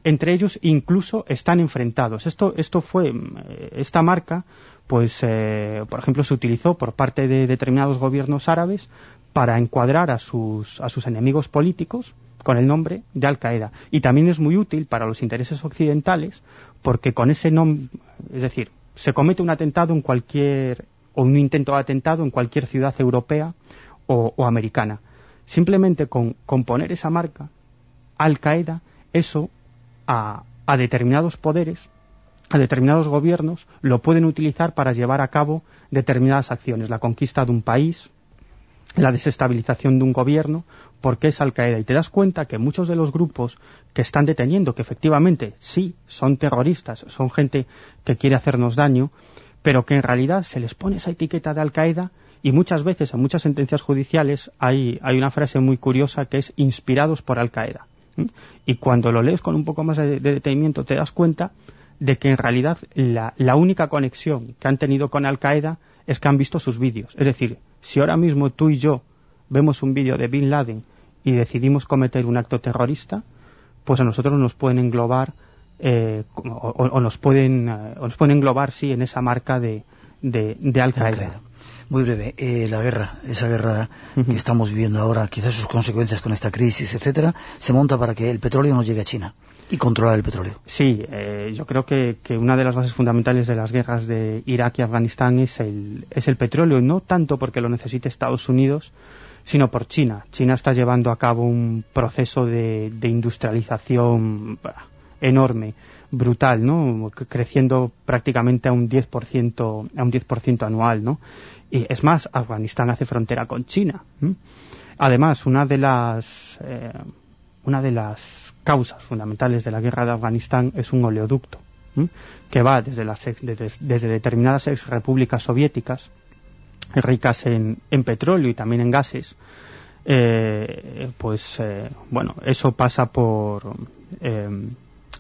entre ellos, incluso están enfrentados. Esto, esto fue, eh, esta marca, pues, eh, por ejemplo, se utilizó por parte de determinados gobiernos árabes para encuadrar a sus, a sus enemigos políticos con el nombre de Al-Qaeda. Y también es muy útil para los intereses occidentales porque con ese nombre, es decir, se comete un atentado en cualquier, o un intento de atentado en cualquier ciudad europea o, o americana Simplemente con, poner esa marca, Al-Qaeda, eso a, determinados poderes, a determinados gobiernos, lo pueden utilizar para llevar a cabo determinadas acciones. La conquista de un país, la desestabilización de un gobierno porque es Al-Qaeda. Y te das cuenta que muchos de los grupos que están deteniendo, que efectivamente sí son terroristas, son gente que quiere hacernos daño, pero que en realidad se les pone esa etiqueta de Al-Qaeda y muchas veces en muchas sentencias judiciales hay, hay una frase muy curiosa que es inspirados por Al-Qaeda. Y cuando lo lees con un poco más de, detenimiento te das cuenta de que en realidad la, la única conexión que han tenido con Al-Qaeda es que han visto sus vídeos. Es decir, si ahora mismo tú y yo vemos un vídeo de Bin Laden y decidimos cometer un acto terrorista, pues a nosotros nos pueden englobar eh, o, nos pueden eh, nos pueden englobar sí en esa marca de, Al Qaeda. Muy breve, eh, la guerra, esa guerra que estamos viviendo ahora, quizás sus consecuencias con esta crisis, etcétera, se monta para que el petróleo no llegue a China y controlar el petróleo. Sí, yo creo que, que, una de las bases fundamentales de las guerras de Irak y Afganistán es el, es el petróleo, no tanto porque lo necesite Estados Unidos, sino por China. China está llevando a cabo un proceso de, industrialización enorme, brutal, ¿no? Creciendo prácticamente a un 10%, a un 10% anual, ¿no? Y es más, Afganistán hace frontera con China. Además, una de las eh, una de las causas fundamentales de la guerra de Afganistán es un oleoducto que va desde, las desde, desde determinadas ex repúblicas soviéticas ricas en, petróleo y también en gases, eh, pues eh, bueno, eso pasa por eh,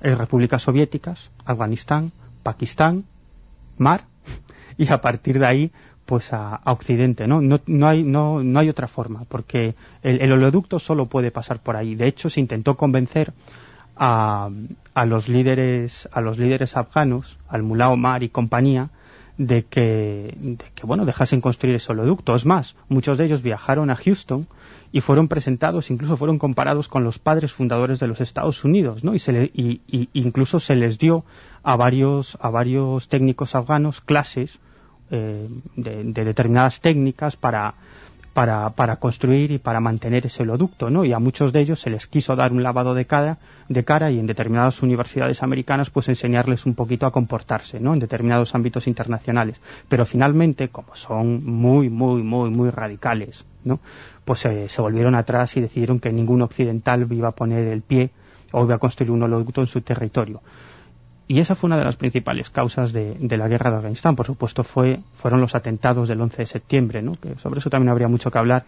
repúblicas soviéticas, Afganistán, Pakistán, mar, y a partir de ahí pues a, Occidente, ¿no? No, no, hay, no, no hay otra forma, porque el, el, oleoducto solo puede pasar por ahí. De hecho, se intentó convencer a, a los líderes, a los líderes afganos, al Mullah Omar y compañía, de que, de que, bueno, dejasen construir ese oleoducto. Es más, muchos de ellos viajaron a Houston y fueron presentados, incluso fueron comparados con los padres fundadores de los Estados Unidos, ¿no? Y, se le, y, incluso se les dio a varios, a varios técnicos afganos clases eh, de, de, determinadas técnicas para, para, para, construir y para mantener ese oleoducto, ¿no? Y a muchos de ellos se les quiso dar un lavado de cara, de cara y en determinadas universidades americanas pues enseñarles un poquito a comportarse, ¿no? En determinados ámbitos internacionales. Pero finalmente, como son muy, muy, muy, muy radicales, ¿no? Pues eh, se volvieron atrás y decidieron que ningún occidental iba a poner el pie o iba a construir un oleoducto en su territorio. Y esa fue una de las principales causas de, la guerra de Afganistán. Por supuesto, fue, fueron los atentados del 11 de septiembre, ¿no? que sobre eso también habría mucho que hablar,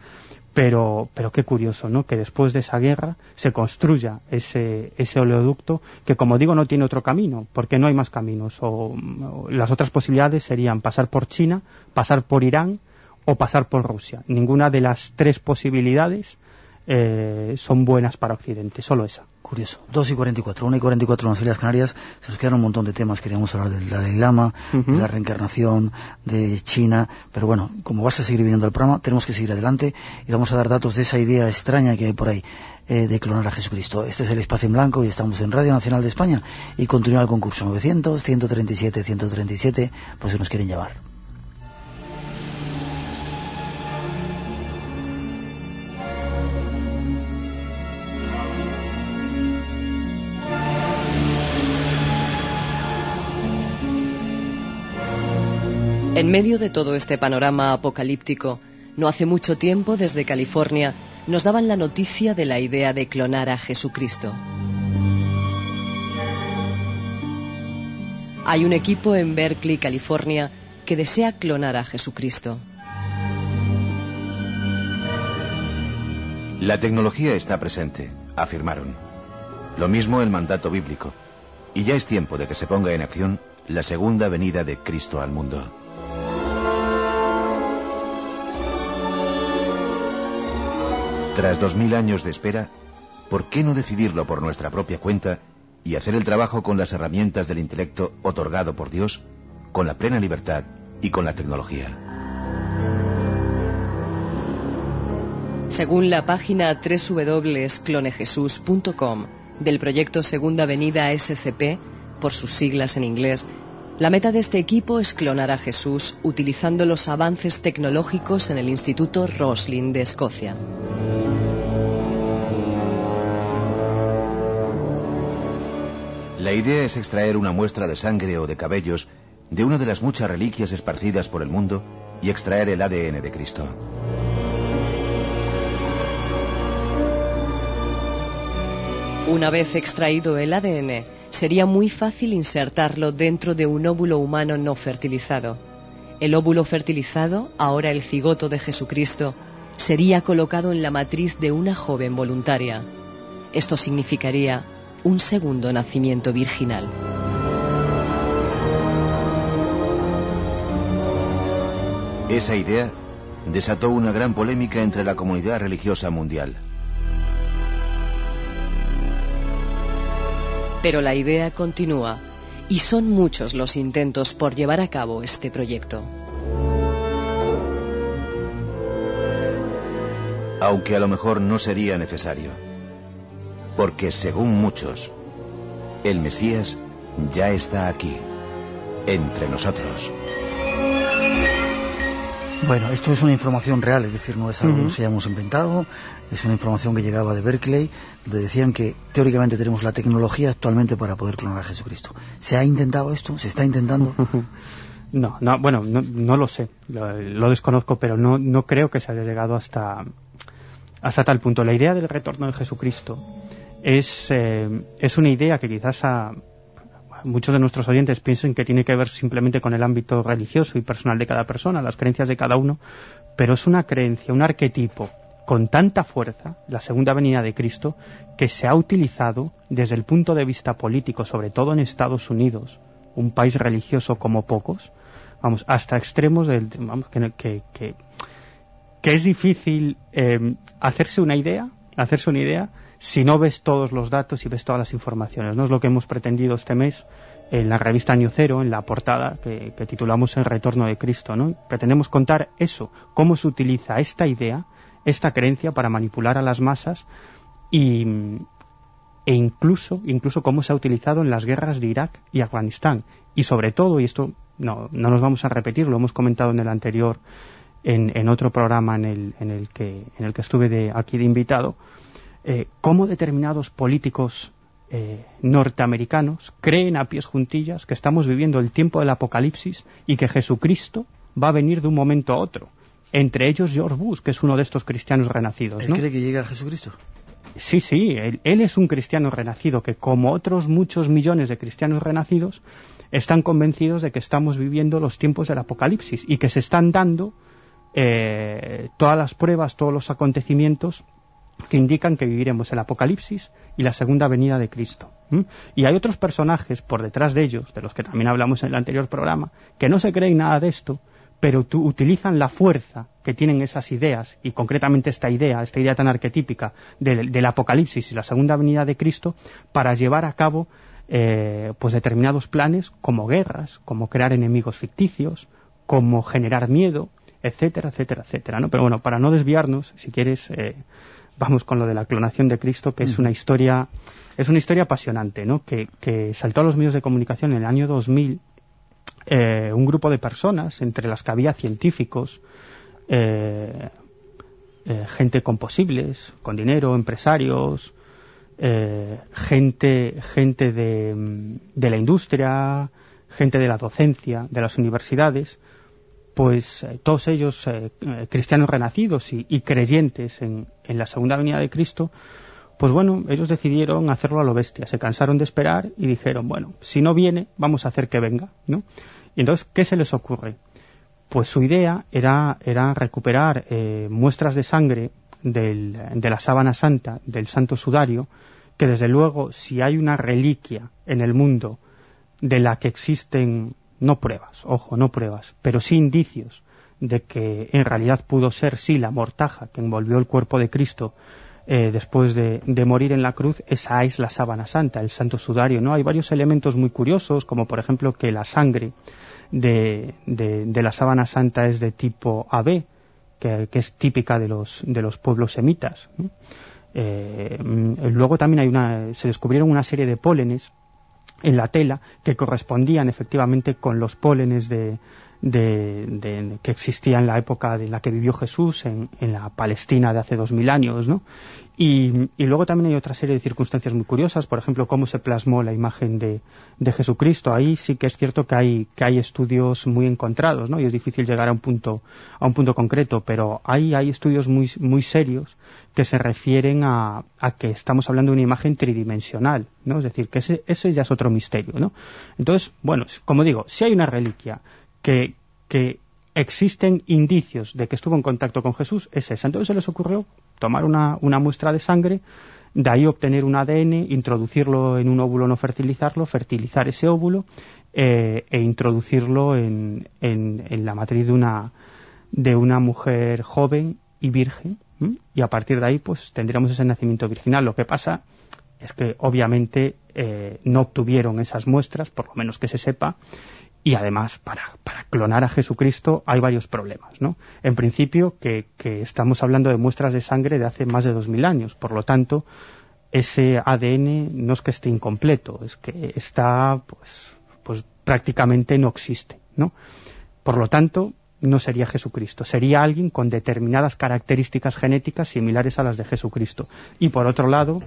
pero, pero qué curioso, ¿no? que después de esa guerra se construya ese, ese oleoducto que, como digo, no tiene otro camino, porque no hay más caminos. O, las otras posibilidades serían pasar por China, pasar por Irán o pasar por Rusia. Ninguna de las tres posibilidades eh, son buenas para Occidente, solo esa. Curioso. 2 y 44, 1 y 44 en las Islas Canarias. Se nos quedan un montón de temas. Queríamos hablar del Dalai Lama, de la reencarnación, de China. Pero bueno, como vas a seguir viniendo al programa, tenemos que seguir adelante y vamos a dar datos de esa idea extraña que hay por ahí eh, de clonar a Jesucristo. Este es el Espacio en Blanco y estamos en Radio Nacional de España y continúa el concurso 900, 137, 137, pues si nos quieren llevar. En medio de todo este panorama apocalíptico, no hace mucho tiempo desde California nos daban la noticia de la idea de clonar a Jesucristo. Hay un equipo en Berkeley, California, que desea clonar a Jesucristo. La tecnología está presente, afirmaron. Lo mismo el mandato bíblico. Y ya es tiempo de que se ponga en acción la segunda venida de Cristo al mundo. Tras dos mil años de espera, ¿por qué no decidirlo por nuestra propia cuenta y hacer el trabajo con las herramientas del intelecto otorgado por Dios, con la plena libertad y con la tecnología? Según la página www.clonejesus.com del proyecto Segunda Avenida SCP, por sus siglas en inglés, la meta de este equipo es clonar a Jesús utilizando los avances tecnológicos en el Instituto Roslin de Escocia. La idea es extraer una muestra de sangre o de cabellos de una de las muchas reliquias esparcidas por el mundo y extraer el ADN de Cristo. Una vez extraído el ADN, sería muy fácil insertarlo dentro de un óvulo humano no fertilizado. El óvulo fertilizado, ahora el cigoto de Jesucristo, sería colocado en la matriz de una joven voluntaria. Esto significaría un segundo nacimiento virginal. Esa idea desató una gran polémica entre la comunidad religiosa mundial. Pero la idea continúa y son muchos los intentos por llevar a cabo este proyecto. Aunque a lo mejor no sería necesario. Porque según muchos, el Mesías ya está aquí, entre nosotros. Bueno, esto es una información real, es decir, no es algo que nos hayamos inventado, es una información que llegaba de Berkeley, donde decían que teóricamente tenemos la tecnología actualmente para poder clonar a Jesucristo. ¿Se ha intentado esto? ¿Se está intentando? No, no bueno, no, lo sé, lo, desconozco, pero no, no creo que se haya llegado hasta, hasta tal punto. La idea del retorno de Jesucristo es, eh, es una idea que quizás a, muchos de nuestros oyentes piensen que tiene que ver simplemente con el ámbito religioso y personal de cada persona, las creencias de cada uno, pero es una creencia, un arquetipo con tanta fuerza, la segunda venida de Cristo, que se ha utilizado desde el punto de vista político, sobre todo en Estados Unidos, un país religioso como pocos, vamos, hasta extremos del, vamos, que, que, que, es difícil eh, hacerse una idea, hacerse una idea si no ves todos los datos y ves todas las informaciones. No es lo que hemos pretendido este mes en la revista Año Cero, en la portada que, titulamos El Retorno de Cristo. ¿no? Pretendemos contar eso, cómo se utiliza esta idea, esta creencia para manipular a las masas y, e incluso, incluso cómo se ha utilizado en las guerras de Irak y Afganistán. Y sobre todo, y esto no, no nos vamos a repetir, lo hemos comentado en el anterior, en, otro programa en el, en el, que, en el que estuve de, aquí de invitado, eh, cómo determinados políticos eh, norteamericanos creen a pies juntillas que estamos viviendo el tiempo del apocalipsis y que Jesucristo va a venir de un momento a otro. Entre ellos George Bush, que es uno de estos cristianos renacidos. ¿Él cree que llega Jesucristo? Sí, sí, él, es un cristiano renacido que, como otros muchos millones de cristianos renacidos, están convencidos de que estamos viviendo los tiempos del apocalipsis y que se están dando eh, todas las pruebas, todos los acontecimientos que indican que viviremos el Apocalipsis y la segunda venida de Cristo. Y hay otros personajes por detrás de ellos, de los que también hablamos en el anterior programa, que no se creen nada de esto, pero utilizan la fuerza que tienen esas ideas, y concretamente esta idea, esta idea tan arquetípica del, Apocalipsis y la segunda venida de Cristo, para llevar a cabo eh, pues determinados planes como guerras, como crear enemigos ficticios, como generar miedo, etcétera, etcétera, etcétera. ¿no? Pero bueno, para no desviarnos, si quieres, eh, vamos con lo de la clonación de Cristo, que es una historia es una historia apasionante, ¿no? Que, saltó a los medios de comunicación en el año 2000 eh, un grupo de personas, entre las que había científicos, eh, eh, gente con posibles, con dinero, empresarios, gente, gente de, de la industria, gente de la docencia, de las universidades, pues eh, todos ellos eh, eh, cristianos renacidos y, creyentes en, la segunda venida de Cristo, pues bueno, ellos decidieron hacerlo a lo bestia, se cansaron de esperar y dijeron, bueno, si no viene, vamos a hacer que venga, ¿no? Y entonces, ¿qué se les ocurre? Pues su idea era, era recuperar muestras de sangre de la sábana santa, del santo sudario, que desde luego, si hay una reliquia en el mundo de la que existen no pruebas, ojo, no pruebas, pero sí indicios de que en realidad pudo ser sí la mortaja que envolvió el cuerpo de Cristo eh, después de, morir en la cruz, esa es la sábana santa, el santo sudario, ¿no? Hay varios elementos muy curiosos, como por ejemplo que la sangre de, la sábana santa es de tipo AB, que, es típica de los, de los pueblos semitas. Eh, luego también hay una, se descubrieron una serie de pólenes en la tela que correspondían efectivamente con los pólenes de, de, que existía en la época en la que vivió Jesús en, en la Palestina de hace dos mil años, ¿no? Y, luego también hay otra serie de circunstancias muy curiosas, por ejemplo, cómo se plasmó la imagen de, de, Jesucristo. Ahí sí que es cierto que hay, que hay estudios muy encontrados, ¿no? Y es difícil llegar a un punto, a un punto concreto, pero hay, hay estudios muy, muy serios que se refieren a, a, que estamos hablando de una imagen tridimensional, ¿no? Es decir, que ese, ese ya es otro misterio, ¿no? Entonces, bueno, como digo, si hay una reliquia que, existen indicios de que estuvo en contacto con Jesús, es esa. Entonces se les ocurrió tomar una, muestra de sangre, de ahí obtener un ADN, introducirlo en un óvulo, no fertilizarlo, fertilizar ese óvulo eh, e introducirlo en, en, la matriz de una, de una mujer joven y virgen. Y a partir de ahí, pues tendríamos ese nacimiento virginal. Lo que pasa es que obviamente eh, no obtuvieron esas muestras, por lo menos que se sepa, y además para, clonar a Jesucristo hay varios problemas, ¿no? En principio que, estamos hablando de muestras de sangre de hace más de dos mil años, por lo tanto ese ADN no es que esté incompleto, es que está pues, pues prácticamente no existe, ¿no? Por lo tanto, no sería Jesucristo, sería alguien con determinadas características genéticas similares a las de Jesucristo. Y por otro lado,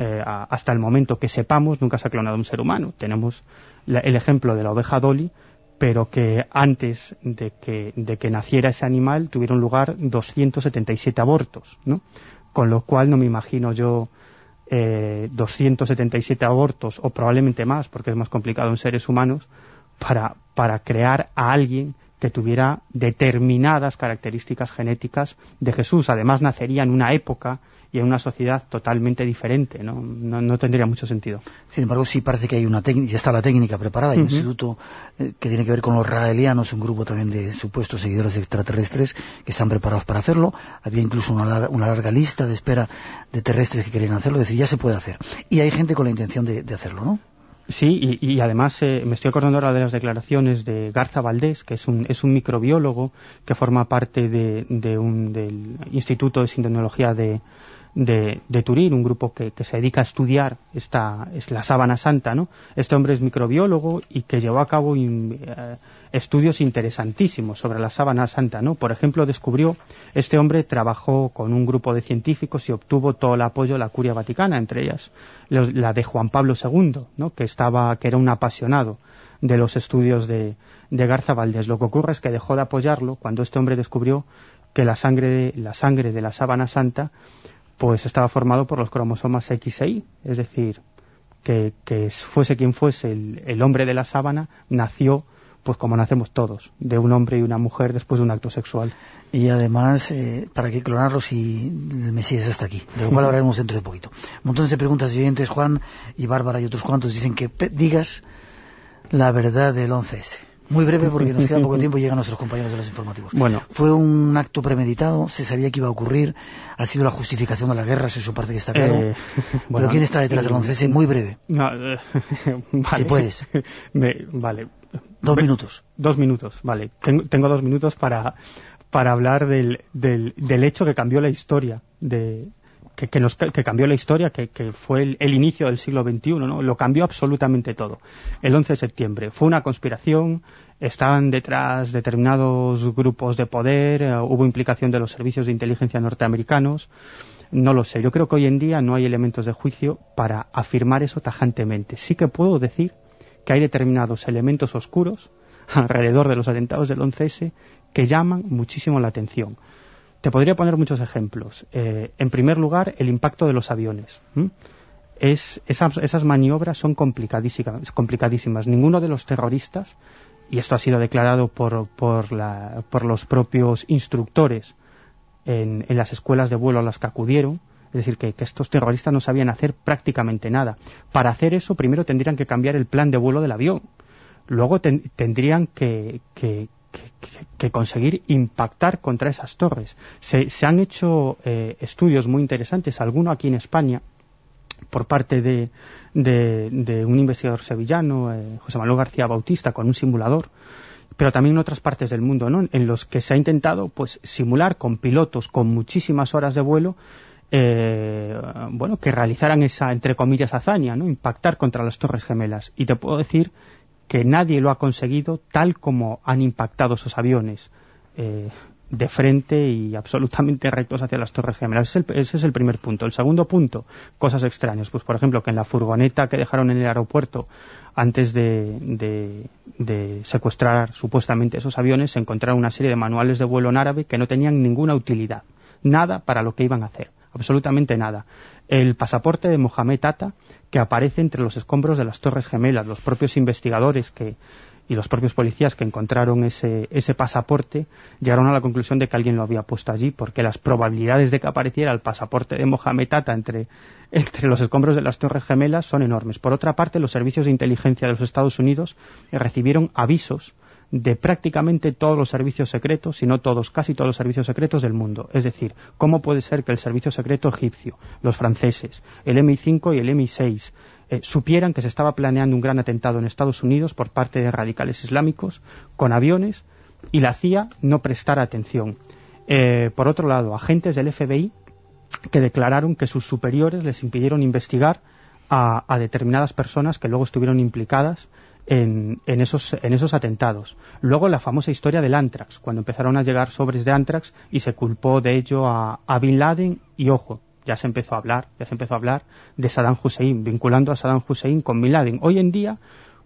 eh, hasta el momento que sepamos, nunca se ha clonado un ser humano. Tenemos el ejemplo de la oveja Dolly, pero que antes de que, de que naciera ese animal tuvieron lugar 277 abortos, ¿no? Con lo cual no me imagino yo eh, 277 abortos, o probablemente más, porque es más complicado en seres humanos, para, para crear a alguien que tuviera determinadas características genéticas de Jesús. Además, nacería en una época y en una sociedad totalmente diferente, ¿no? No, tendría mucho sentido. Sin embargo, sí parece que hay una técnica, ya está la técnica preparada, hay un instituto eh, que tiene que ver con los raelianos, un grupo también de supuestos seguidores extraterrestres que están preparados para hacerlo, había incluso una, larga, lista de espera de terrestres que querían hacerlo, es decir, ya se puede hacer. Y hay gente con la intención de, hacerlo, ¿no? Sí, y, además eh, me estoy acordando ahora de las declaraciones de Garza Valdés, que es un, es un microbiólogo que forma parte de, un, del Instituto de Sintonología de, de, de Turín, un grupo que, se dedica a estudiar esta, es la sábana santa, ¿no? Este hombre es microbiólogo y que llevó a cabo eh, estudios interesantísimos sobre la sábana santa, ¿no? Por ejemplo, descubrió, este hombre trabajó con un grupo de científicos y obtuvo todo el apoyo de la curia vaticana, entre ellas la de Juan Pablo II, ¿no? Que estaba, que era un apasionado de los estudios de, de Garza Valdés. Lo que ocurre es que dejó de apoyarlo cuando este hombre descubrió que la sangre, la sangre de la sábana santa pues estaba formado por los cromosomas X e Y, es decir, que, fuese quien fuese el, hombre de la sábana, nació pues como nacemos todos, de un hombre y una mujer después de un acto sexual. Y además, eh, ¿para qué clonarlo si el Mesías está aquí? De lo cual hablaremos dentro de poquito. Montones de preguntas siguientes, Juan y Bárbara y otros cuantos dicen que digas la verdad del 11S. Muy breve porque nos queda poco tiempo y llegan nuestros compañeros de los informativos. Bueno. Fue un acto premeditado, se sabía que iba a ocurrir, ha sido la justificación de la guerra, eso parte que está claro. Eh, Pero ¿quién está detrás del 11 Muy breve. No, eh, vale. Si puedes. vale. Dos minutos. Dos minutos, vale. Tengo, tengo dos minutos para, para hablar del, del, del hecho que cambió la historia de, que, nos, que, cambió la historia, que, fue el, inicio del siglo XXI, ¿no? Lo cambió absolutamente todo. El 11 de septiembre fue una conspiración, estaban detrás determinados grupos de poder, eh, hubo implicación de los servicios de inteligencia norteamericanos, no lo sé. Yo creo que hoy en día no hay elementos de juicio para afirmar eso tajantemente. Sí que puedo decir que hay determinados elementos oscuros alrededor de los atentados del 11S que llaman muchísimo la atención. Te podría poner muchos ejemplos. Eh, en primer lugar, el impacto de los aviones. Es, esas, maniobras son complicadísimas. Ninguno de los terroristas, y esto ha sido declarado por, por, los propios instructores en, las escuelas de vuelo a las que acudieron, es decir, que, estos terroristas no sabían hacer prácticamente nada. Para hacer eso, primero tendrían que cambiar el plan de vuelo del avión. Luego tendrían que, conseguir impactar contra esas torres. Se, han hecho eh, estudios muy interesantes, alguno aquí en España, por parte de, un investigador sevillano, eh, José Manuel García Bautista, con un simulador, pero también en otras partes del mundo, ¿no? en los que se ha intentado pues simular con pilotos con muchísimas horas de vuelo eh, bueno, que realizaran esa, entre comillas, hazaña, ¿no? impactar contra las Torres Gemelas. Y te puedo decir que nadie lo ha conseguido tal como han impactado esos aviones. Eh, de frente y absolutamente rectos hacia las Torres Gemelas. Ese es, el, primer punto. El segundo punto, cosas extrañas. Pues, por ejemplo, que en la furgoneta que dejaron en el aeropuerto antes de, secuestrar supuestamente esos aviones, se encontraron una serie de manuales de vuelo en árabe que no tenían ninguna utilidad. Nada para lo que iban a hacer. Absolutamente nada. El pasaporte de Mohamed Atta, que aparece entre los escombros de las Torres Gemelas. Los propios investigadores que y los propios policías que encontraron ese, ese pasaporte llegaron a la conclusión de que alguien lo había puesto allí porque las probabilidades de que apareciera el pasaporte de Mohamed Atta entre, entre los escombros de las Torres Gemelas son enormes. Por otra parte, los servicios de inteligencia de los Estados Unidos recibieron avisos de prácticamente todos los servicios secretos, si no todos, casi todos los servicios secretos del mundo. Es decir, ¿cómo puede ser que el servicio secreto egipcio, los franceses, el MI5 y el MI6, eh, supieran que se estaba planeando un gran atentado en Estados Unidos por parte de radicales islámicos con aviones y la CIA no prestara atención. Eh, por otro lado, agentes del FBI que declararon que sus superiores les impidieron investigar a, determinadas personas que luego estuvieron implicadas en, esos, en, esos, atentados. Luego la famosa historia del Antrax, cuando empezaron a llegar sobres de Antrax y se culpó de ello a, a Bin Laden y, ojo, ya se empezó a hablar, ya se empezó a hablar de Saddam Hussein, vinculando a Saddam Hussein con Bin Laden. Hoy en día,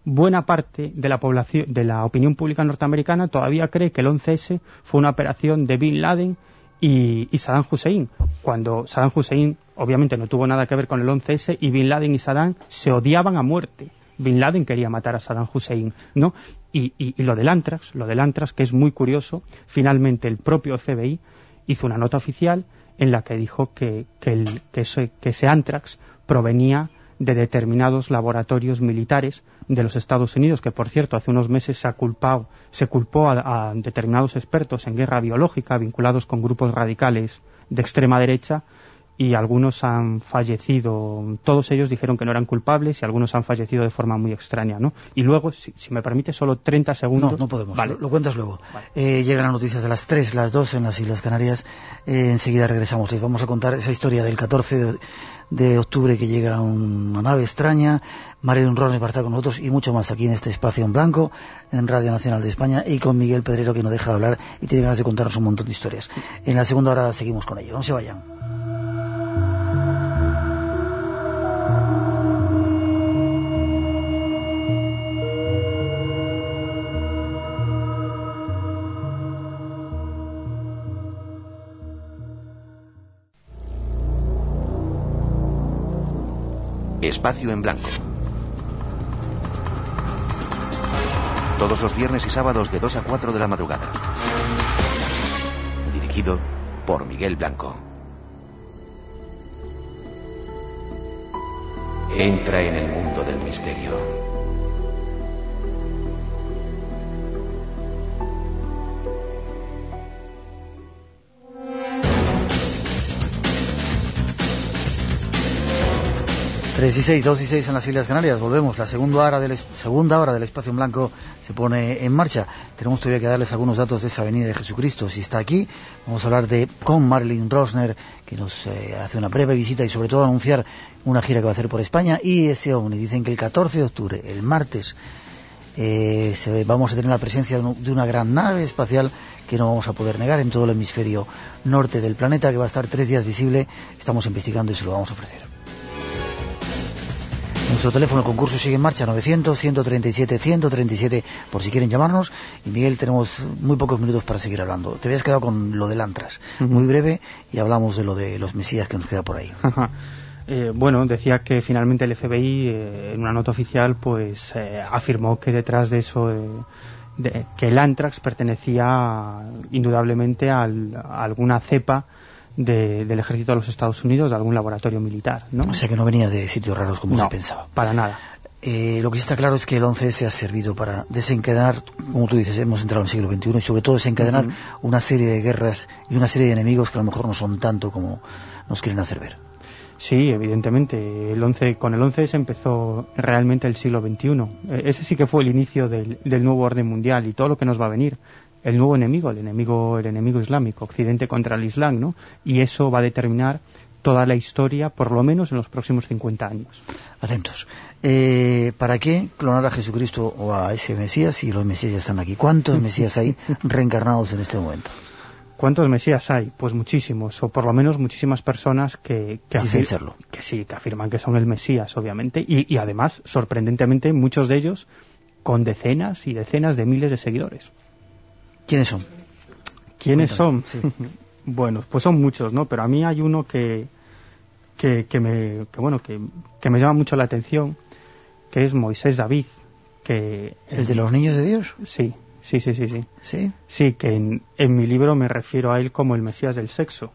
buena parte de la población, de la opinión pública norteamericana todavía cree que el 11S fue una operación de Bin Laden y, Saddam Hussein, cuando Saddam Hussein obviamente no tuvo nada que ver con el 11S y Bin Laden y Saddam se odiaban a muerte. Bin Laden quería matar a Saddam Hussein, ¿no? Y, lo del Antrax, lo del Antrax, que es muy curioso, finalmente el propio FBI hizo una nota oficial en la que dijo que, que, ese, que ese antrax provenía de determinados laboratorios militares de los Estados Unidos, que por cierto hace unos meses se, ha culpado, se culpó a, determinados expertos en guerra biológica vinculados con grupos radicales de extrema derecha y algunos han fallecido, todos ellos dijeron que no eran culpables y algunos han fallecido de forma muy extraña, ¿no? Y luego, si, me permite, solo 30 segundos... No, no podemos, lo, cuentas luego. Eh, llegan las noticias de las 3, las 2 en las Islas Canarias, eh, enseguida regresamos. Les vamos a contar esa historia del 14 de, octubre que llega una nave extraña, Mario Rones va a estar con nosotros y mucho más aquí en este espacio en blanco, en Radio Nacional de España y con Miguel Pedrero que no deja de hablar y tiene ganas de contarnos un montón de historias. En la segunda hora seguimos con ello, no se vayan. Espacio en Blanco. Todos los viernes y sábados de 2 a 4 de la madrugada. Dirigido por Miguel Blanco. Entra en el mundo del misterio. 3 y 6, 2 y 6 en las Islas Canarias. Volvemos. La segunda hora, del, segunda hora del Espacio en Blanco se pone en marcha. Tenemos todavía que darles algunos datos de esa Avenida de Jesucristo. Si está aquí, vamos a hablar de con Marilyn Rosner, que nos eh, hace una breve visita y sobre todo anunciar una gira que va a hacer por España. Y ese OVNI. Dicen que el 14 de octubre, el martes, eh, vamos a tener la presencia de una gran nave espacial que no vamos a poder negar en todo el hemisferio norte del planeta, que va a estar tres días visible. Estamos investigando y se lo vamos a ofrecer. Nuestro teléfono, el concurso sigue en marcha, 900-137-137, por si quieren llamarnos. Y Miguel, tenemos muy pocos minutos para seguir hablando. Te habías quedado con lo del Antras, muy breve, y hablamos de lo de los Mesías que nos queda por ahí. Eh, bueno, decía que finalmente el FBI, eh, en una nota oficial, pues eh, afirmó que detrás de eso, que el Antrax pertenecía indudablemente a alguna cepa del ejército de los Estados Unidos, de algún laboratorio militar, ¿no? O sea que no venía de sitios raros como se pensaba. para nada. Eh, lo que sí está claro es que el 11 se ha servido para desencadenar, como tú dices, hemos entrado en el siglo XXI y sobre todo desencadenar una serie de guerras y una serie de enemigos que a lo mejor no son tanto como nos quieren hacer ver. Sí, evidentemente. El 11, con el 11 se empezó realmente el siglo XXI. E, ese sí que fue el inicio del, del nuevo orden mundial y todo lo que nos va a venir el nuevo enemigo, el enemigo, el enemigo islámico, Occidente contra el Islam, ¿no? Y eso va a determinar toda la historia, por lo menos en los próximos 50 años. Atentos. Eh, ¿Para qué clonar a Jesucristo o a ese Mesías si los Mesías ya están aquí? ¿Cuántos Mesías hay reencarnados en este momento? ¿Cuántos Mesías hay? Pues muchísimos, o por lo menos muchísimas personas que, que, serlo. que sí, que afirman que son el Mesías, obviamente, y, además, sorprendentemente, muchos de ellos con decenas y decenas de miles de seguidores. ¿Quiénes son? ¿Quiénes son? bueno, pues son muchos, ¿no? Pero a mí hay uno que, que, me, que, bueno, que, que, me llama mucho la atención, que es Moisés David. Que ¿El de los niños de Dios? Sí, sí, sí, sí. Sí, ¿Sí? sí que en, en mi libro me refiero a él como el Mesías del sexo.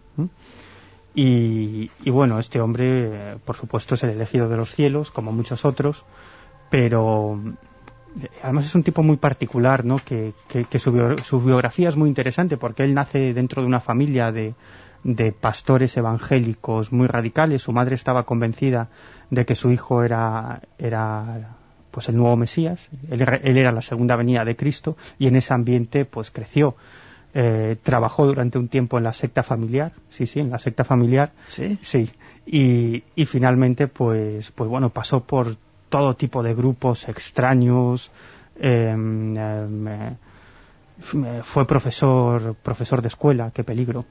Y, y, bueno, este hombre, por supuesto, es el elegido de los cielos, como muchos otros, pero además es un tipo muy particular, ¿no? Que, que, su, biografía es muy interesante porque él nace dentro de una familia de, de, pastores evangélicos muy radicales. Su madre estaba convencida de que su hijo era, era pues el nuevo Mesías. Él, era la segunda venida de Cristo y en ese ambiente pues creció. Eh, trabajó durante un tiempo en la secta familiar, sí, sí, en la secta familiar, sí, sí, y, y finalmente pues, pues bueno, pasó por todo tipo de grupos extraños, em, eh, fue profesor, profesor de escuela, qué peligro.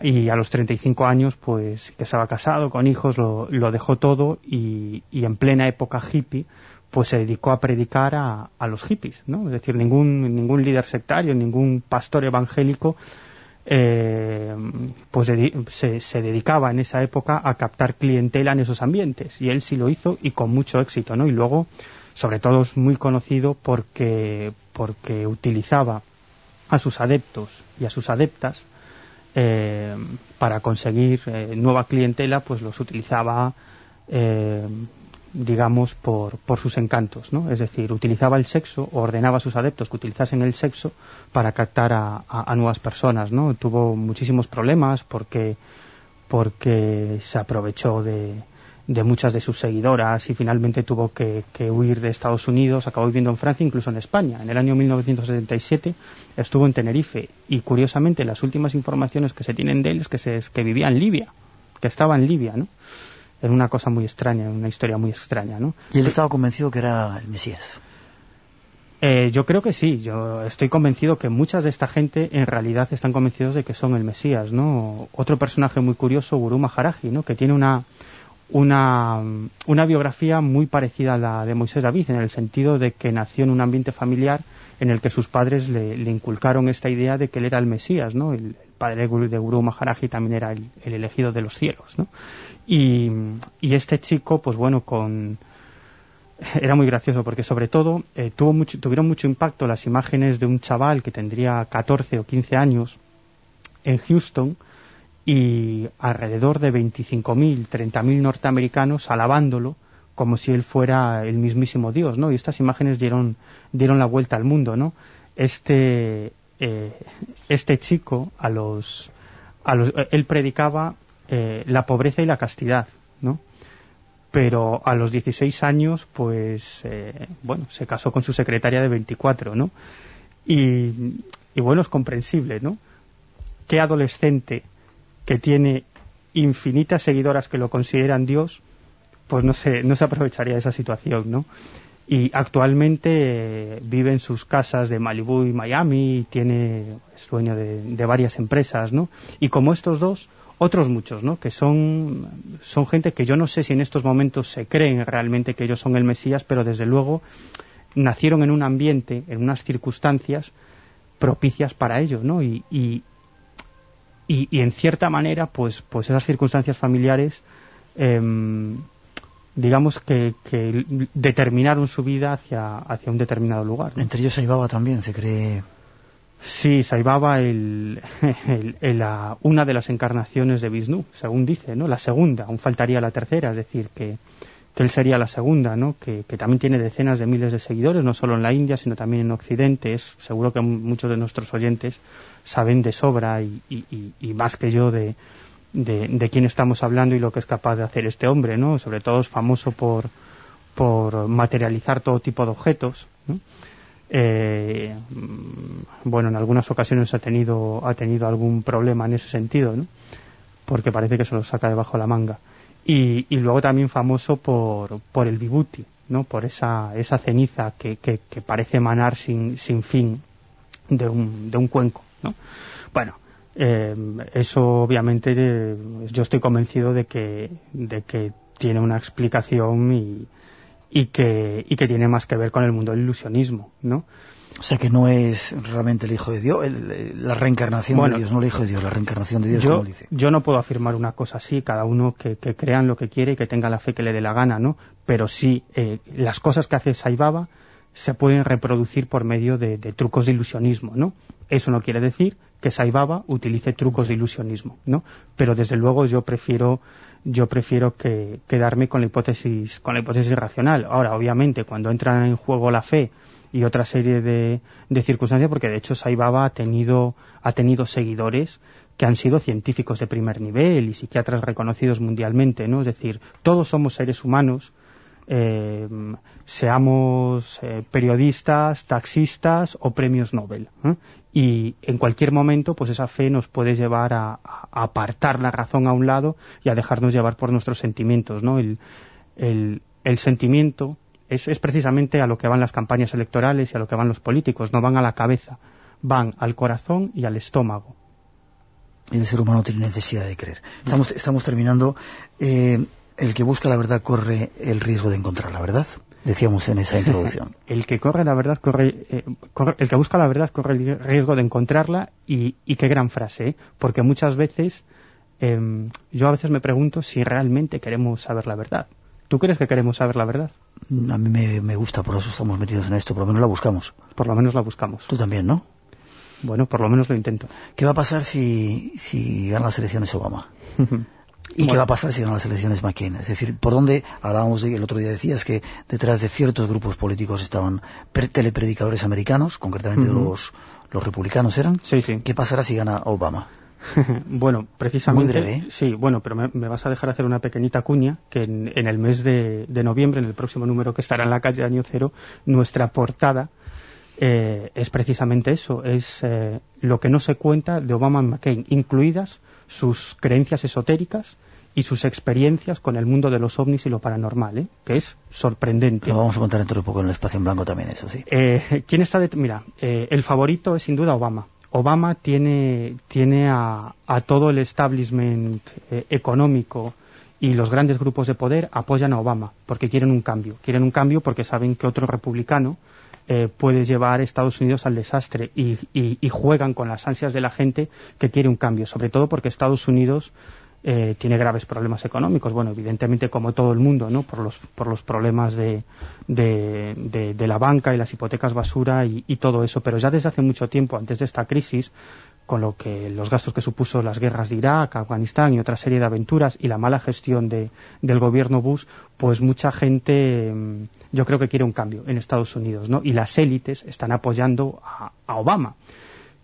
Y a los 35 años, pues, que estaba casado, con hijos, lo, dejó todo y, en plena época hippie, pues se dedicó a predicar a, a, los hippies, ¿no? Es decir, ningún, ningún líder sectario, ningún pastor evangélico eh, pues se, dedicaba en esa época a captar clientela en esos ambientes y él sí lo hizo y con mucho éxito ¿no? y luego sobre todo es muy conocido porque porque utilizaba a sus adeptos y a sus adeptas eh, para conseguir eh, nueva clientela pues los utilizaba digamos, por, por sus encantos, ¿no? Es decir, utilizaba el sexo, ordenaba a sus adeptos que utilizasen el sexo para captar a, nuevas personas, ¿no? Tuvo muchísimos problemas porque, porque se aprovechó de, de muchas de sus seguidoras y finalmente tuvo que, huir de Estados Unidos, acabó viviendo en Francia, incluso en España. En el año 1977 estuvo en Tenerife y curiosamente las últimas informaciones que se tienen de él es que, se, es que vivía en Libia, que estaba en Libia, ¿no? Era una cosa muy extraña, una historia muy extraña, ¿no? ¿Y él estaba convencido que era el Mesías? Eh, yo creo que sí, yo estoy convencido que muchas de esta gente en realidad están convencidos de que son el Mesías, ¿no? Otro personaje muy curioso, Guru Maharaji, ¿no? Que tiene una, una, una biografía muy parecida a la de Moisés David, en el sentido de que nació en un ambiente familiar en el que sus padres le, inculcaron esta idea de que él era el Mesías, ¿no? El, padre de Guru Maharaji también era el, el elegido de los cielos, ¿no? Y, este chico, pues bueno, con era muy gracioso porque sobre todo eh, tuvo mucho, tuvieron mucho impacto las imágenes de un chaval que tendría 14 o 15 años en Houston y alrededor de 25.000, 30.000 norteamericanos alabándolo como si él fuera el mismísimo Dios, ¿no? Y estas imágenes dieron, dieron la vuelta al mundo, ¿no? Este, eh, este chico, a los, a los, él predicaba eh, la pobreza y la castidad, ¿no? Pero a los 16 años, pues, eh, bueno, se casó con su secretaria de 24, ¿no? Y, bueno, es comprensible, ¿no? ¿Qué adolescente que tiene infinitas seguidoras que lo consideran Dios, pues no se, no se aprovecharía de esa situación, ¿no? Y actualmente eh, vive en sus casas de Malibu y Miami, y tiene, es dueño de, de varias empresas, ¿no? Y como estos dos, otros muchos, ¿no? Que son, son gente que yo no sé si en estos momentos se creen realmente que ellos son el Mesías, pero desde luego nacieron en un ambiente, en unas circunstancias propicias para ello, ¿no? Y, y, y, en cierta manera, pues, pues esas circunstancias familiares, em, digamos que, que, determinaron su vida hacia, hacia un determinado lugar. Entre ellos Aibaba también se cree Sí, Saibaba el, una de las encarnaciones de Vishnu, según dice, ¿no? La segunda, aún faltaría la tercera, es decir, que, él sería la segunda, ¿no? Que, también tiene decenas de miles de seguidores, no solo en la India, sino también en Occidente. Es, seguro que muchos de nuestros oyentes saben de sobra y, más que yo de, de, quién estamos hablando y lo que es capaz de hacer este hombre, ¿no? Sobre todo es famoso por, por materializar todo tipo de objetos, ¿no? Eh, bueno, en algunas ocasiones ha tenido, ha tenido algún problema en ese sentido, ¿no? porque parece que se lo saca debajo de la manga. Y, luego también famoso por, por el vibuti, ¿no? por esa, esa ceniza que, que, parece emanar sin, sin fin de un, de un cuenco. ¿no? Bueno, eh, eso obviamente eh, yo estoy convencido de que, de que tiene una explicación y, y, que, y que tiene más que ver con el mundo del ilusionismo, ¿no? O sea que no es realmente el Hijo de Dios, la reencarnación de Dios, no el Hijo de Dios, la reencarnación de Dios, yo, como dice. Yo no puedo afirmar una cosa así, cada uno que, que crea en lo que quiere y que tenga la fe que le dé la gana, ¿no? Pero sí, eh, las cosas que hace Saibaba se pueden reproducir por medio de, trucos de ilusionismo, ¿no? Eso no quiere decir que Saibaba utilice trucos de ilusionismo, ¿no? Pero desde luego yo prefiero yo prefiero que quedarme con la hipótesis con la hipótesis racional. Ahora, obviamente, cuando entra en juego la fe y otra serie de, circunstancias, porque de hecho Saibaba ha tenido, ha tenido seguidores que han sido científicos de primer nivel y psiquiatras reconocidos mundialmente, ¿no? Es decir, todos somos seres humanos, eh, seamos eh, periodistas, taxistas o premios Nobel. ¿eh? Y en cualquier momento, pues esa fe nos puede llevar a, apartar la razón a un lado y a dejarnos llevar por nuestros sentimientos, ¿no? El, el, sentimiento es, precisamente a lo que van las campañas electorales y a lo que van los políticos, no van a la cabeza, van al corazón y al estómago. El ser humano tiene necesidad de creer. Estamos, estamos terminando. El que busca la verdad corre el riesgo de encontrar la verdad, decíamos en esa introducción. el que corre la verdad eh, corre, el que busca la verdad corre el riesgo de encontrarla y, qué gran frase, ¿eh? porque muchas veces em, yo a veces me pregunto si realmente queremos saber la verdad. ¿Tú crees que queremos saber la verdad? A mí me, gusta, por eso estamos metidos en esto, por lo menos la buscamos. Por lo menos la buscamos. Tú también, ¿no? Bueno, por lo menos lo intento. ¿Qué va a pasar si, si gana las elecciones Obama? ¿Y qué va a pasar si ganan las elecciones McCain? Es decir, ¿por dónde hablábamos de, el otro día decías que detrás de ciertos grupos políticos estaban telepredicadores americanos, concretamente los, los republicanos eran? Sí, sí. ¿Qué pasará si gana Obama? bueno, precisamente... Muy breve, ¿eh? Sí, bueno, pero me, vas a dejar hacer una pequeñita cuña, que en, el mes de, noviembre, en el próximo número que estará en la calle Año Cero, nuestra portada eh, es precisamente eso, es eh, lo que no se cuenta de Obama y McCain, incluidas sus creencias esotéricas y sus experiencias con el mundo de los ovnis y lo paranormal, que es sorprendente. Lo vamos a contar dentro de poco en el espacio en blanco también, eso sí. ¿Quién está de... Mira, el favorito es sin duda Obama. Obama tiene, tiene a, todo el establishment eh, económico y los grandes grupos de poder apoyan a Obama porque quieren un cambio. Quieren un cambio porque saben que otro republicano eh, puede llevar Estados Unidos al desastre y, y, juegan con las ansias de la gente que quiere un cambio, sobre todo porque Estados Unidos eh, tiene graves problemas económicos. Bueno, evidentemente como todo el mundo, ¿no? Por los, por los problemas de, de, la banca y las hipotecas basura y, todo eso. Pero ya desde hace mucho tiempo, antes de esta crisis, con lo que los gastos que supuso las guerras de Irak, Afganistán y otra serie de aventuras y la mala gestión de, del gobierno Bush, pues mucha gente mm, yo creo que quiere un cambio en Estados Unidos, ¿no? Y las élites están apoyando a, a Obama.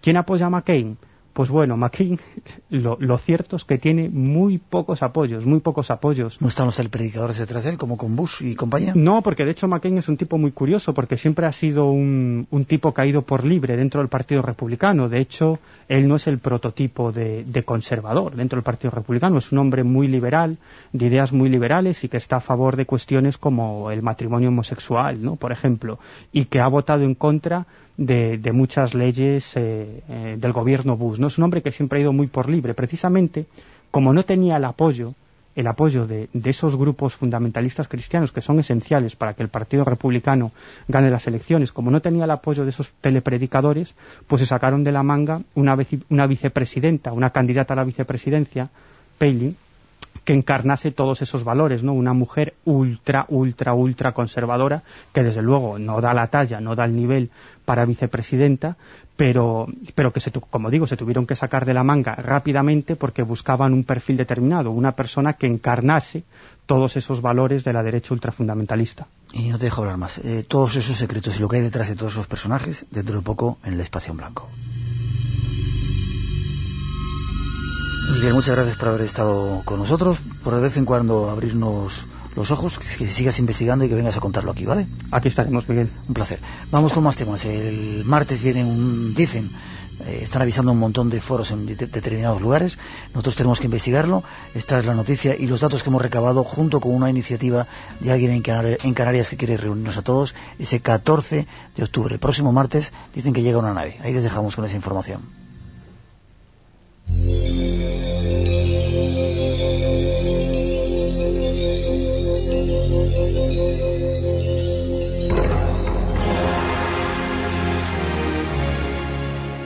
¿Quién apoya a McCain? Pues bueno, McCain, lo, cierto es que tiene muy pocos apoyos, muy pocos apoyos. ¿No están los predicadores detrás de él, como con Bush y compañía? No, porque de hecho McCain es un tipo muy curioso, porque siempre ha sido un, tipo caído por libre dentro del Partido Republicano. De hecho, él no es el prototipo de, conservador dentro del Partido Republicano. Es un hombre muy liberal, de ideas muy liberales y que está a favor de cuestiones como el matrimonio homosexual, ¿no? por ejemplo, y que ha votado en contra de, muchas leyes eh, eh, del gobierno Bush. ¿no? Es un hombre que siempre ha ido muy por libre. Precisamente, como no tenía el apoyo el apoyo de, esos grupos fundamentalistas cristianos que son esenciales para que el Partido Republicano gane las elecciones, como no tenía el apoyo de esos telepredicadores, pues se sacaron de la manga una, una vicepresidenta, una candidata a la vicepresidencia, Palin, que encarnase todos esos valores, ¿no? Una mujer ultra, ultra, ultra conservadora, que desde luego no da la talla, no da el nivel para vicepresidenta, pero, pero que, se, como digo, se tuvieron que sacar de la manga rápidamente porque buscaban un perfil determinado, una persona que encarnase todos esos valores de la derecha ultrafundamentalista. Y no te dejo hablar más. Eh, todos esos secretos y lo que hay detrás de todos esos personajes, dentro de poco en el espacio en blanco. Miguel, muchas gracias por haber estado con nosotros, por de vez en cuando abrirnos los ojos, que sigas investigando y que vengas a contarlo aquí, ¿vale? Aquí estaremos, Miguel. Un placer. Vamos con más temas. El martes viene un, dicen, eh, están avisando un montón de foros en determinados lugares. Nosotros tenemos que investigarlo. Esta es la noticia y los datos que hemos recabado junto con una iniciativa de alguien en, Canarias que quiere reunirnos a todos ese 14 de octubre. El próximo martes dicen que llega una nave. Ahí les dejamos con esa información.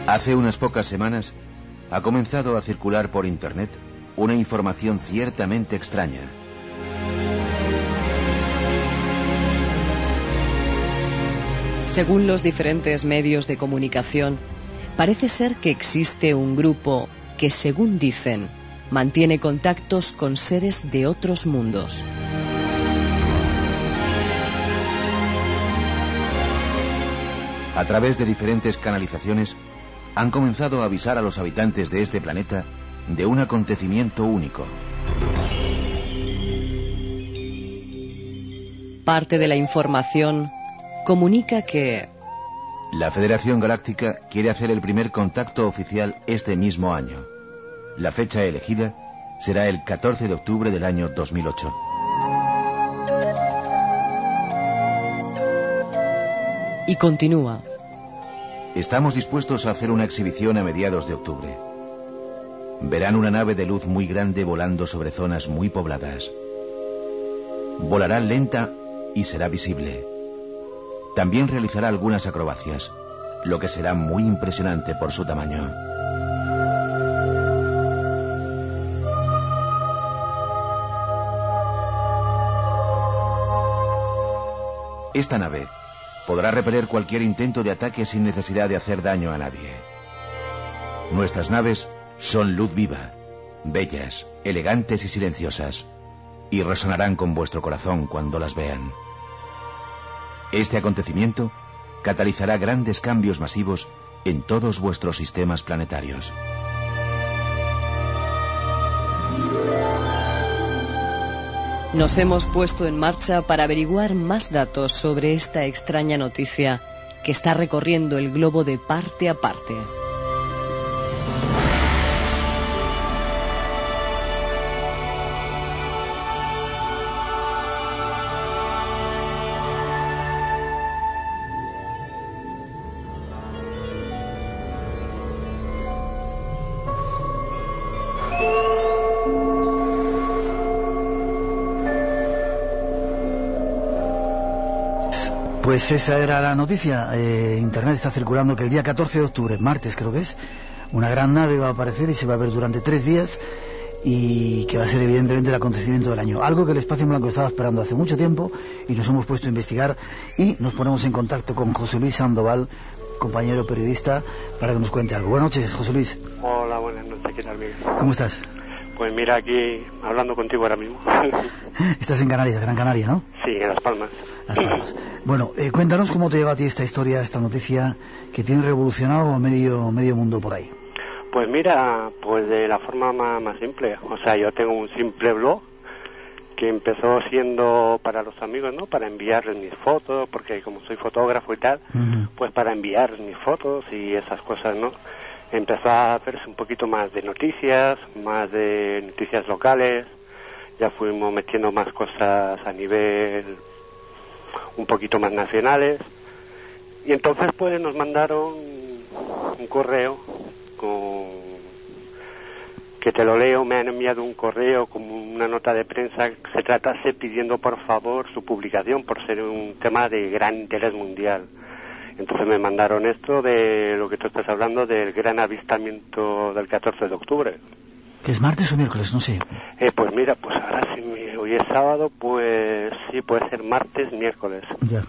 Hace unas pocas semanas ha comenzado a circular por Internet una información ciertamente extraña. Según los diferentes medios de comunicación, parece ser que existe un grupo que, según dicen, mantiene contactos con seres de otros mundos. A través de diferentes canalizaciones, han comenzado a avisar a los habitantes de este planeta de un acontecimiento único. Parte de la información comunica que... La Federación Galáctica quiere hacer el primer contacto oficial este mismo año. La fecha elegida será el 14 de octubre del año 2008. Y continúa. Estamos dispuestos a hacer una exhibición a mediados de octubre. Verán una nave de luz muy grande volando sobre zonas muy pobladas. Volará lenta y será visible. También realizará algunas acrobacias, lo que será muy impresionante por su tamaño. Esta nave podrá repeler cualquier intento de ataque sin necesidad de hacer daño a nadie. Nuestras naves son luz viva, bellas, elegantes y silenciosas, y resonarán con vuestro corazón cuando las vean. Este acontecimiento catalizará grandes cambios masivos en todos vuestros sistemas planetarios. Nos hemos puesto en marcha para averiguar más datos sobre esta extraña noticia que está recorriendo el globo de parte a parte. Pues esa era la noticia. Eh, Internet está circulando que el día 14 de octubre, martes creo que es, una gran nave va a aparecer y se va a ver durante tres días y que va a ser evidentemente el acontecimiento del año. Algo que el Espacio Blanco estaba esperando hace mucho tiempo y nos hemos puesto a investigar y nos ponemos en contacto con José Luis Sandoval, compañero periodista, para que nos cuente algo. Buenas noches, José Luis. Hola, buenas noches, ¿qué tal, Miguel? ¿Cómo estás? Pues mira, aquí hablando contigo ahora mismo. Estás en Canarias, Gran Canaria, ¿no? Sí, en Las Palmas. Las Palmas. Bueno, eh, cuéntanos cómo te lleva a ti esta historia, esta noticia que tiene revolucionado medio, medio mundo por ahí. Pues mira, pues de la forma más, simple. O sea, yo tengo un simple blog que empezó siendo para los amigos, ¿no? Para enviarles mis fotos, porque como soy fotógrafo y tal, pues para enviar mis fotos y esas cosas, ¿no? empezó a hacerse un poquito más de noticias, más de noticias locales, ya fuimos metiendo más cosas a nivel un poquito más nacionales y entonces pues nos mandaron un correo con que te lo leo, me han enviado un correo con una nota de prensa que se tratase pidiendo por favor su publicación por ser un tema de gran interés mundial. Entonces me mandaron esto de lo que tú estás hablando del gran avistamiento del 14 de octubre. ¿Que es martes o miércoles? No sé. Eh, pues mira, pues ahora si hoy es sábado, pues sí, puede ser martes, miércoles. Ya.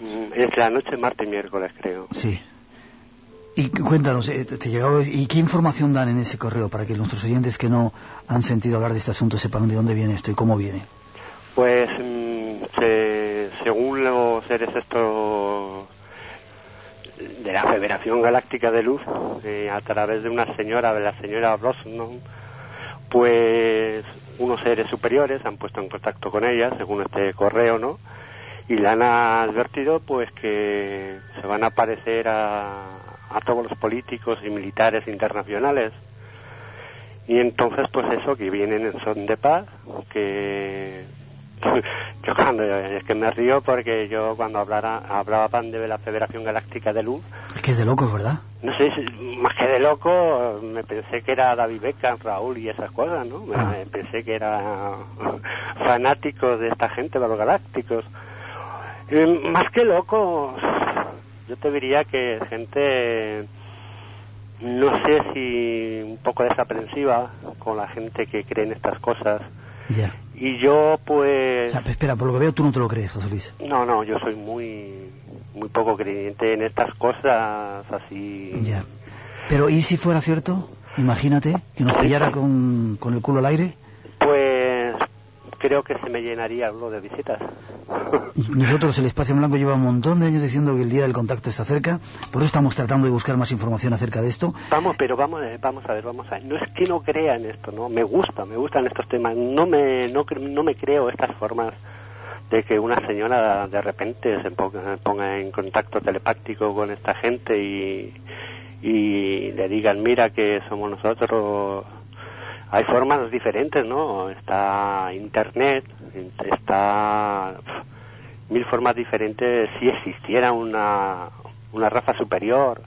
Mm, es la noche martes, miércoles, creo. Sí. Y cuéntanos, eh, te llegado, ¿y qué información dan en ese correo para que nuestros oyentes que no han sentido hablar de este asunto sepan de dónde viene esto y cómo viene? Pues mm, según los seres estos de la Federación Galáctica de Luz, eh, a través de una señora, de la señora Brosnan, pues unos seres superiores han puesto en contacto con ella, según este correo, ¿no? Y le han advertido, pues, que se van a aparecer a, a todos los políticos y militares internacionales. Y entonces, pues eso, que vienen en son de paz, que yo cuando es que me río porque yo cuando hablara, hablaban de la Federación Galáctica de Luz Es que es de locos, ¿verdad? no sé si- más que de loco me pensé que era David Beckham Raúl y esas cosas no me, Ah. pensé que era fanáticos de esta gente de los galácticos más que locos yo te diría que gente no sé si un poco desaprensiva con la gente que cree en estas cosas Ya. Y yo O pues sea, espera, por lo que veo tú no te lo crees, José Luis. no, no, yo soy muy muy poco creyente en estas cosas así. Ya. Pero ¿y si fuera cierto? Imagínate que nos pillara con, con el culo al aire. Pues creo que se me llenaría algo de visitas. Nosotros, el Espacio en Blanco, lleva un montón de años diciendo que el Día del Contacto está cerca. Por eso estamos tratando de buscar más información acerca de esto. Vamos, pero vamos, eh, vamos a ver, vamos a ver. No es que no crea en esto, ¿no? Me gusta, me gustan estos temas. No me, no, no me creo estas formas de que una señora de repente se ponga, ponga en contacto telepáctico con esta gente y, y le digan, mira que somos nosotros. Hay formas diferentes, ¿no? Está Internet, está mil formas diferentes. Si existiera una, una raza superior,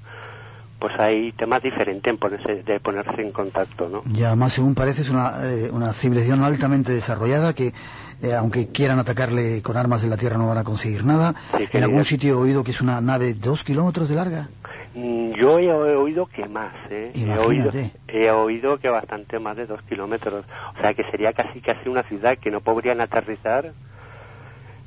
pues hay temas diferentes en ponerse, de ponerse en contacto, ¿no? Y además, según parece, es una, eh, una civilización altamente desarrollada que, eh, aunque quieran atacarle con armas de la Tierra, no van a conseguir nada. Sí, en algún sitio he oído que es una nave de dos kilómetros de larga. Mm, Yo he, oído que más, ¿eh? He oído, he oído que bastante más de dos kilómetros. O sea, que sería casi casi una ciudad que no podrían aterrizar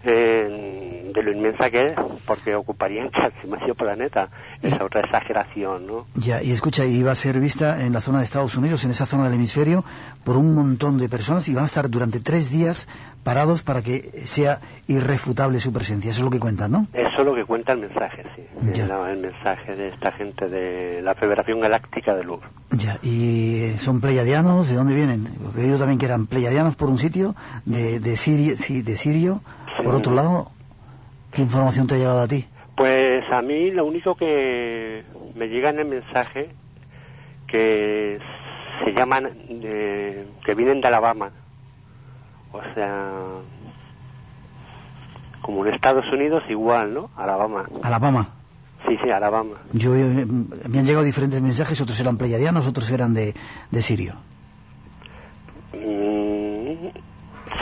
eh, de lo inmensa que es, porque ocuparían casi medio planeta. Es otra exageración, ¿no? Ya, y escucha, y va a ser vista en la zona de Estados Unidos, en esa zona del hemisferio, por un montón de personas y van a estar durante tres días parados para que sea irrefutable su presencia. Eso es lo que cuentan, ¿no? Eso es lo que cuenta el mensaje, sí. Ya. El, el mensaje de esta gente de la Federación Galáctica de Luz. Ya, y son pleiadianos, ¿de dónde vienen? Porque oído también que eran pleiadianos por un sitio, de, de, Sirio, sí, de Sirio, por otro lado. ¿Qué información te ha llegado a ti? Pues a mí lo único que me llega en el mensaje que se llaman, eh, que vienen de Alabama. O sea, como en Estados Unidos igual, ¿no? Alabama. Alabama. Sí, sí, Alabama. Yo, eh, me han llegado diferentes mensajes, otros eran pleiadianos, otros eran de, de Sirio. Mm,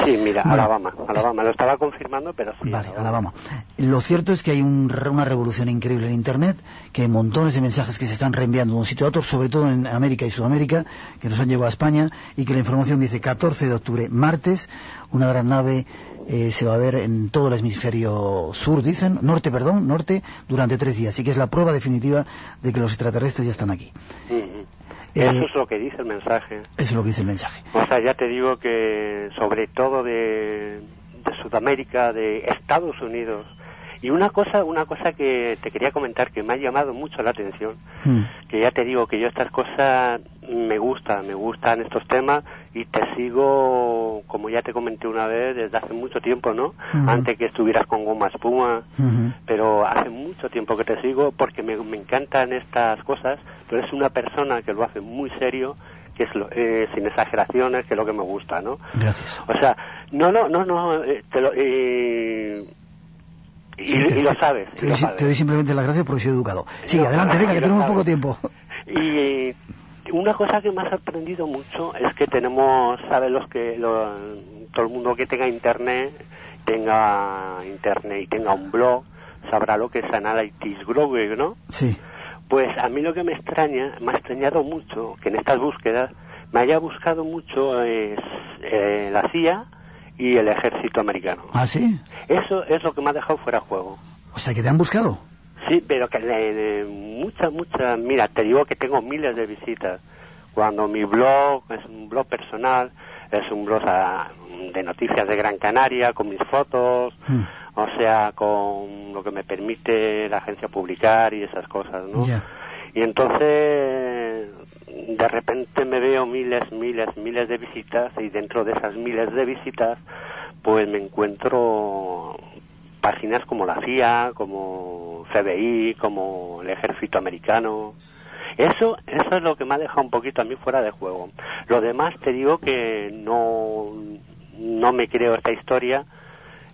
sí, mira, Bueno. Alabama. Alabama. Lo estaba confirmando, pero sí. Vale, Alabama. Lo cierto es que hay un una revolución increíble en Internet, que hay montones de mensajes que se están reenviando de un sitio a otro, sobre todo en América y Sudamérica, que nos han llegado a España, y que la información dice 14 de octubre, martes, una gran nave eh, se va a ver en todo el hemisferio sur, dicen, norte, perdón, norte, durante tres días. Así que es la prueba definitiva de que los extraterrestres ya están aquí. Ujú. Eh, Eso es lo que dice el mensaje. Eso es lo que dice el mensaje. O sea, ya te digo que sobre todo de, de Sudamérica, de Estados Unidos. Y una cosa, una cosa que te quería comentar que me ha llamado mucho la atención, Hmm. que ya te digo que yo estas cosas me gustan, me gustan estos temas y te sigo, como ya te comenté una vez, desde hace mucho tiempo, ¿no? Ujú. Antes que estuvieras con Goma Espuma, Ujú. pero hace mucho tiempo que te sigo porque me, me encantan estas cosas. Tú eres una persona que lo hace muy serio, que es lo- eh, sin exageraciones, que es lo que me gusta, ¿no? Gracias. O sea, no, no, no, no, eh, te lo, eh, y, Sí, te- y lo sabes. Te y lo doy, si- sabes. te doy simplemente las gracias porque soy educado. Sí, No, adelante, venga, que tenemos sabes. poco tiempo. Y una cosa que me ha sorprendido mucho es que tenemos, ¿sabes? Los que, lo- todo el mundo que tenga internet, tenga internet y tenga un blog, sabrá lo que es Analytics Growing, ¿no? Sí. Pues a mí lo que me extraña, me ha extrañado mucho que en estas búsquedas me haya buscado mucho es, eh, la CIA y el ejército americano. ¿Ah, sí? Eso es lo que me ha dejado fuera de juego. O sea, que te han buscado. Sí, pero que le- muchas, muchas, mira, te digo que tengo miles de visitas. Cuando mi blog es un blog personal, es un blog ah, de noticias de Gran Canaria, con mis fotos, Hmm. O sea, con lo que me permite la agencia publicar y esas cosas, ¿no? Y entonces, de repente me veo miles, miles, miles de visitas y dentro de esas miles de visitas, pues me encuentro páginas como la CIA, como FBI, como el ejército americano. Eso, eso es lo que me ha dejado un poquito a mí fuera de juego. Lo demás te digo que no, no me creo esta historia.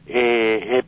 Eh, eh,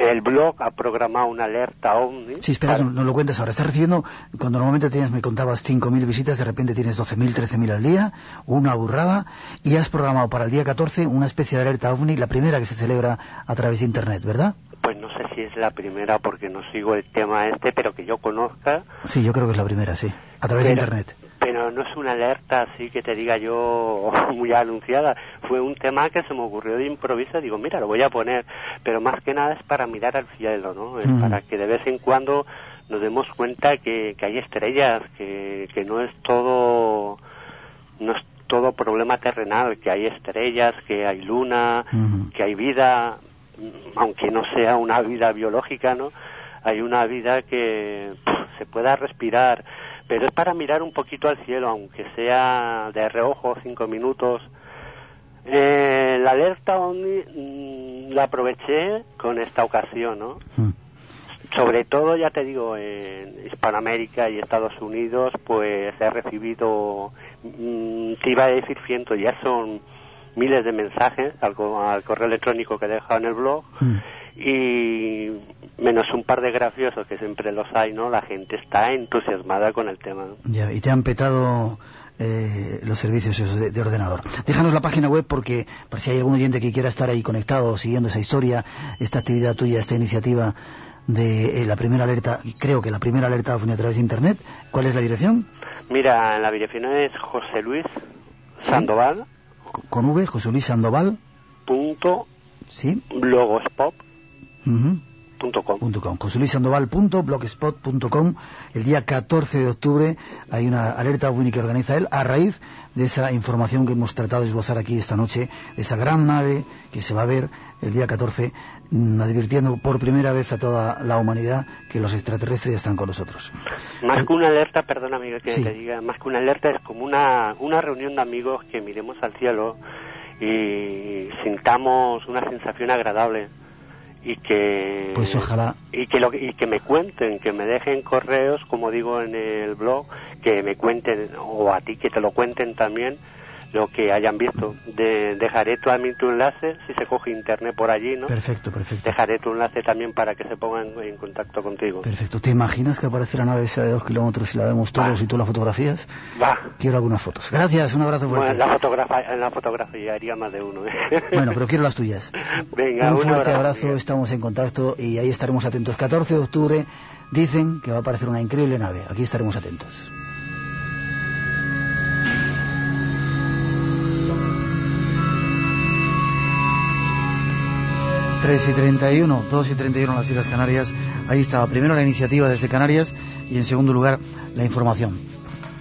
el blog ha programado una alerta OVNI. Sí, espera, no, lo cuentes ahora. Estás recibiendo, cuando normalmente tenías, me contabas 5.000 visitas, de repente tienes 12.000, 13.000 al día, una burrada, y has programado para el día 14 una especie de alerta OVNI, la primera que se celebra a través de Internet, ¿verdad? Pues no sé si es la primera porque no sigo el tema este, pero que yo conozca. Sí, yo creo que es la primera, sí, a través de Internet pero no es una alerta así que te diga yo muy anunciada. Fue un tema que se me ocurrió de improviso. Digo, mira, lo voy a poner. Pero más que nada es para mirar al cielo, ¿no? Es mm. para que de vez en cuando nos demos cuenta que, que hay estrellas, que, que no es todo no es todo problema terrenal, que hay estrellas, que hay luna, que hay vida, aunque no sea una vida biológica, ¿no? Hay una vida que se pueda respirar, pero es para mirar un poquito al cielo, aunque sea de reojo, cinco minutos. Eh, la alerta OVNI mm, la aproveché con esta ocasión, ¿no? Hmm. Sobre todo, ya te digo, en Hispanoamérica y Estados Unidos, pues he recibido, mm, te iba a decir cientos, ya son miles de mensajes al, correo electrónico que he dejado en el blog. Hmm y menos un par de graciosos que siempre los hay, ¿no? La gente está entusiasmada con el tema. Ya, y te han petado eh, los servicios de, ordenador. Déjanos la página web porque, para si hay algún oyente que quiera estar ahí conectado, siguiendo esa historia, esta actividad tuya, esta iniciativa de eh, la primera alerta, creo que la primera alerta fue a través de Internet. ¿Cuál es la dirección? Mira, la dirección es José Luis Sandoval. Con V, José Luis Sandoval. Punto. Sí. Blogspot joseluisandoval.blogspot.com El día 14 de octubre hay una alerta UNI que organiza él a raíz de esa información que hemos tratado de esbozar aquí esta noche, de esa gran nave que se va a ver el día 14, mm, advirtiendo por primera vez a toda la humanidad que los extraterrestres ya están con nosotros. Más que una alerta, perdón amigo que te diga, más que una alerta es como una, una reunión de amigos que miremos al cielo y sintamos una sensación agradable y que pues ojalá. y que lo y que me cuenten que me dejen correos como digo en el blog que me cuenten o a ti que te lo cuenten también lo que hayan visto. De, dejaré también tu enlace, si se coge internet por allí, ¿no? Perfecto, perfecto. Dejaré tu enlace también para que se pongan en, contacto contigo. Perfecto. ¿Te imaginas que aparece la nave esa de dos kilómetros y la vemos todos y tú la fotografías? Va. Quiero algunas fotos. Gracias, un abrazo fuerte. Bueno, la, en la fotografía haría más de uno. ¿eh? Bueno, pero quiero las tuyas. Venga, un fuerte abrazo, estamos en contacto y ahí estaremos atentos. 14 de octubre dicen que va a aparecer una increíble nave. Aquí estaremos atentos. 3 y 31, 2 y 31 en las Islas Canarias. Ahí estaba primero la iniciativa desde Canarias y en segundo lugar la información.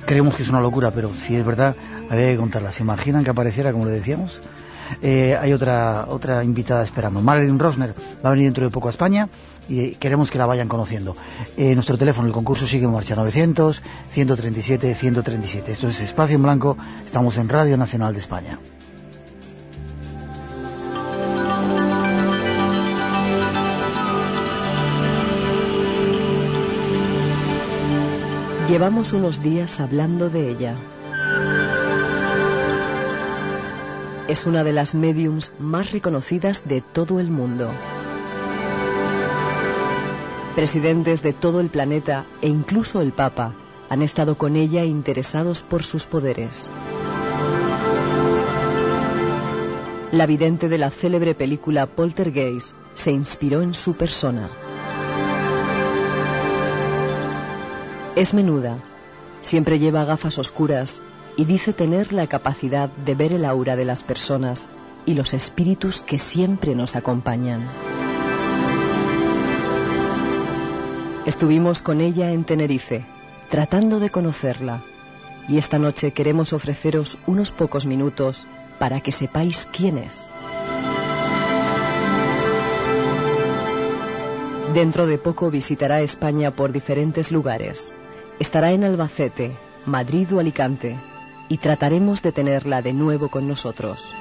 Creemos que es una locura, pero si es verdad, había que contarla. ¿Se imaginan que apareciera, como le decíamos? Eh, hay otra, otra invitada esperando. Marilyn Rosner va a venir dentro de poco a España y queremos que la vayan conociendo. Eh, nuestro teléfono, el concurso sigue en marcha 900 137 137. Esto es Espacio en Blanco, estamos en Radio Nacional de España. Llevamos unos días hablando de ella. Es una de las mediums más reconocidas de todo el mundo. Presidentes de todo el planeta e incluso el Papa han estado con ella interesados por sus poderes. La vidente de la célebre película Poltergeist se inspiró en su persona. Es menuda, siempre lleva gafas oscuras y dice tener la capacidad de ver el aura de las personas y los espíritus que siempre nos acompañan. Estuvimos con ella en Tenerife, tratando de conocerla, y esta noche queremos ofreceros unos pocos minutos para que sepáis quién es. Dentro de poco visitará España por diferentes lugares. Estará en Albacete, Madrid o Alicante y trataremos de tenerla de nuevo con nosotros.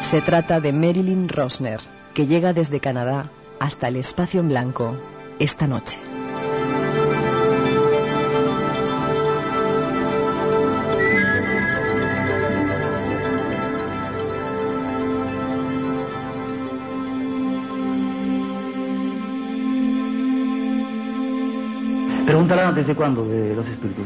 Se trata de Marilyn Rosner, que llega desde Canadá hasta el espacio en blanco esta noche. Pregúntala desde cuándo de los espíritus.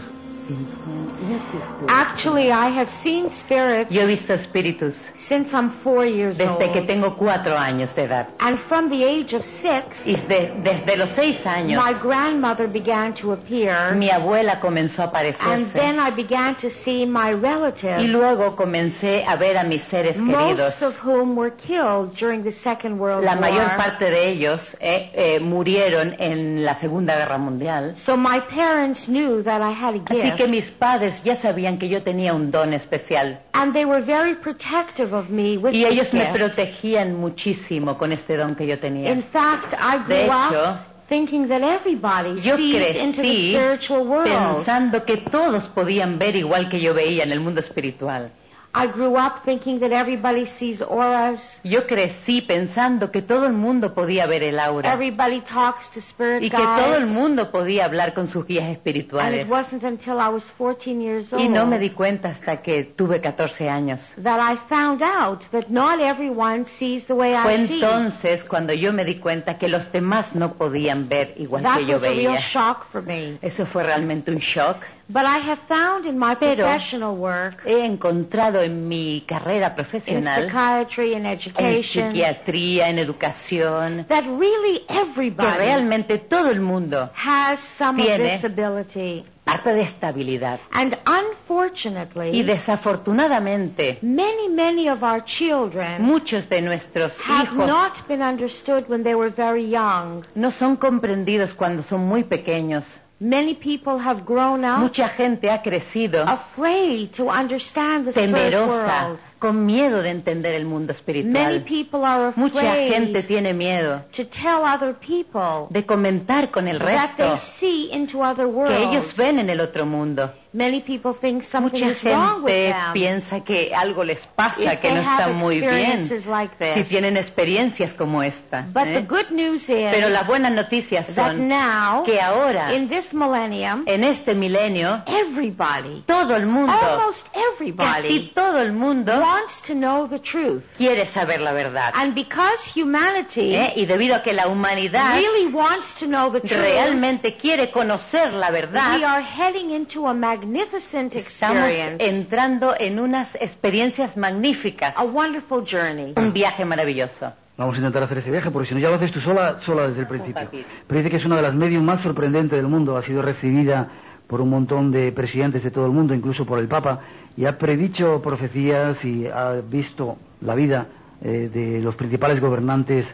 Actually, I have seen spirits Yo he visto espíritus since I'm four years desde old. que tengo cuatro años de edad. And from the age of six, Y de- desde los seis años, my grandmother began to appear. mi abuela comenzó a And aparecerse. then I began to see my relatives, Y luego comencé a ver a mis seres queridos. most of whom were killed during the Second World La War. mayor parte de ellos eh, eh, murieron en la Segunda Guerra Mundial. So my parents knew that I had a Así gift. que mis padres ya sabían que yo tenía un don especial. And they were very protective of me with Y ellos me protegían muchísimo con este don que yo tenía. In fact, I De grew hecho, up thinking that everybody Yo sees into the crecí spiritual world. pensando que todos podían ver igual que yo veía en el mundo espiritual. I grew up thinking that everybody sees auras. Yo crecí pensando que todo el mundo podía ver el aura Everybody talks to spirit y que todo el guides. mundo podía hablar con sus guías And espirituales. it wasn't until I was 14 years old Y no me di cuenta hasta que tuve 14 años. that I found out that not everyone sees the way Fue I see. entonces cuando yo me di cuenta que los demás no podían ver igual That que yo was a real veía. shock for me. Eso fue realmente un shock. But I have found in my Pero- professional work, He encontrado en mi carrera in profesional, psychiatry and en education, psiquiatría, en educación, that really que everybody realmente todo el mundo has some of tiene- this ability. parte de estabilidad. And unfortunately, Y desafortunadamente, many, many of our children muchos de nuestros have hijos not been understood when they were very young. no son comprendidos cuando son muy pequeños. Many people have grown up Mucha gente ha crecido afraid to understand the temerosa, world. con miedo de entender el mundo Many espiritual. people are Mucha gente afraid tiene miedo to tell other people de comentar con el that resto they see into other que ellos worlds. ven en el otro mundo. Many people think something Mucha is wrong with gente them. piensa que algo les pasa, if que they no está muy bien, experiences like this. si tienen experiencias como esta. But ¿eh? the good news is Pero las buenas noticias that son now, que ahora, in this millennium, en este milenio, everybody, todo el mundo, almost casi todo el mundo wants to know the truth. quiere saber la verdad. And because humanity ¿eh? Y debido a que la humanidad really wants to know the truth, realmente quiere conocer la we verdad, are heading into a magnificent estamos experience, entrando en unas experiencias magníficas, a wonderful journey. un viaje maravilloso. Vamos a intentar hacer ese viaje, porque si no ya lo haces tú sola, sola desde el principio. Pero dice que es una de las medios más sorprendentes del mundo, ha sido recibida por un montón de presidentes de todo el mundo, incluso por el Papa, y ha predicho profecías y ha visto la vida eh, de los principales gobernantes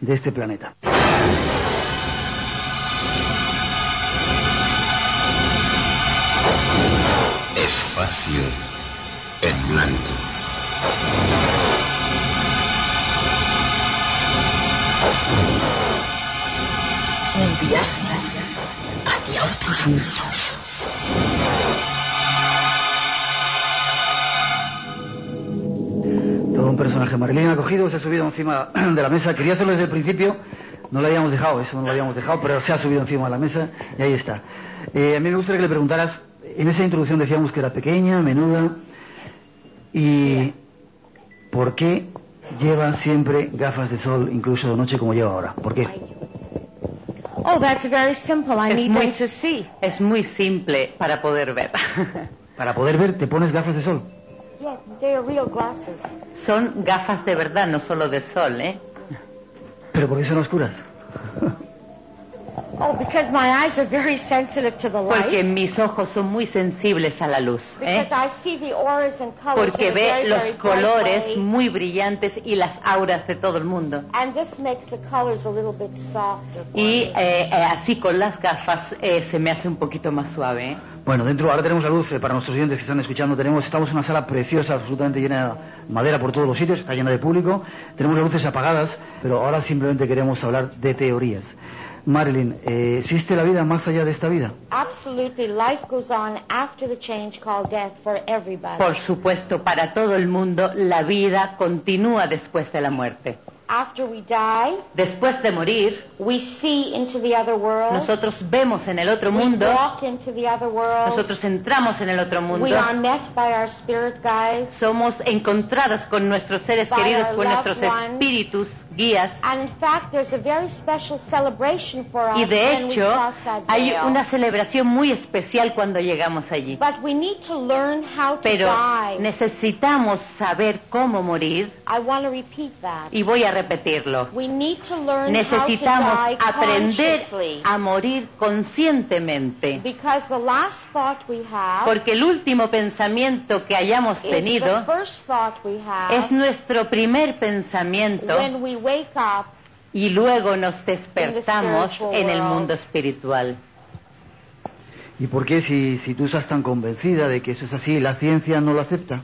de este planeta. Espacio en blanco. Un viaje hacia otros mundos. Todo un personaje. Marilyn ha cogido, se ha subido encima de la mesa. Quería hacerlo desde el principio, no lo habíamos dejado, eso no lo habíamos dejado, pero se ha subido encima de la mesa y ahí está. Eh, a mí me gustaría que le preguntaras, en esa introducción decíamos que era pequeña, menuda, y ¿por qué lleva siempre gafas de sol, incluso de noche como lleva ahora? ¿Por qué? Oh, that's very simple. I Es need muy- to see. Es muy simple para poder ver. Para poder ver, te pones gafas de sol. Yes, they are real glasses. Son gafas de verdad, no solo de sol, ¿eh? Pero ¿por qué son oscuras? Oh, because my eyes are very sensitive to the light. Porque mis ojos son muy sensibles a la luz, ¿eh? Because I see the auras and colors Porque ve very, los very bright colores way. muy brillantes y las auras de todo el mundo. And this makes the colors a little bit softer. Y eh, eh, así con las gafas eh, se me hace un poquito más suave. ¿eh? Bueno, dentro ahora tenemos la luz eh, para nuestros oyentes que están escuchando. Tenemos, estamos en una sala preciosa, absolutamente llena de madera por todos los sitios, está llena de público. Tenemos las luces apagadas, pero ahora simplemente queremos hablar de teorías. Marilyn, eh, ¿existe la vida más allá de esta vida? Absolutely. Life goes on after the change called death for everybody. Por supuesto, para todo el mundo la vida continúa después de la muerte. After we die, Después de morir, we see into the other world. nosotros vemos en el otro we mundo, walk into the other world. nosotros entramos en el otro mundo, we are met by our spirit guides. somos encontrados con nuestros seres queridos, our con nuestros ones. espíritus, guías, y de hecho hay una celebración muy especial cuando llegamos allí. Pero necesitamos saber cómo morir y voy a repetirlo. Necesitamos aprender a morir conscientemente. Porque el último pensamiento que hayamos tenido es nuestro primer pensamiento when we wake up y luego nos despertamos spiritual en el world. mundo espiritual. ¿Y por qué, si, si tú estás tan convencida de que eso es así, la ciencia no lo acepta?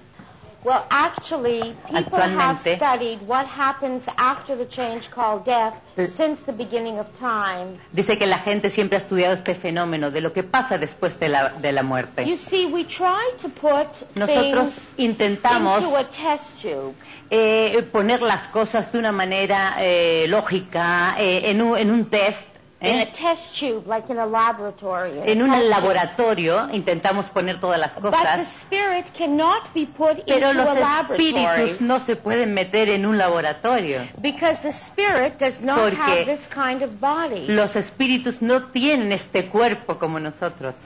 Well, actually, people have studied what happens after the change called death since the beginning of time. Dice que la gente siempre ha estudiado este fenómeno de lo que pasa después de la, de la You muerte. see, we try to put Nosotros things intentamos into a test tube. Eh, poner las cosas de una manera eh, lógica, eh, en, un, en un test, In a ¿eh? test tube, like in a laboratory. a en un test tube. laboratorio, intentamos poner todas las But the cosas, spirit cannot be put pero los a laboratory espíritus no se pueden meter en un laboratorio. because the spirit does not Porque have this kind of body. Los espíritus no tienen este cuerpo como nosotros.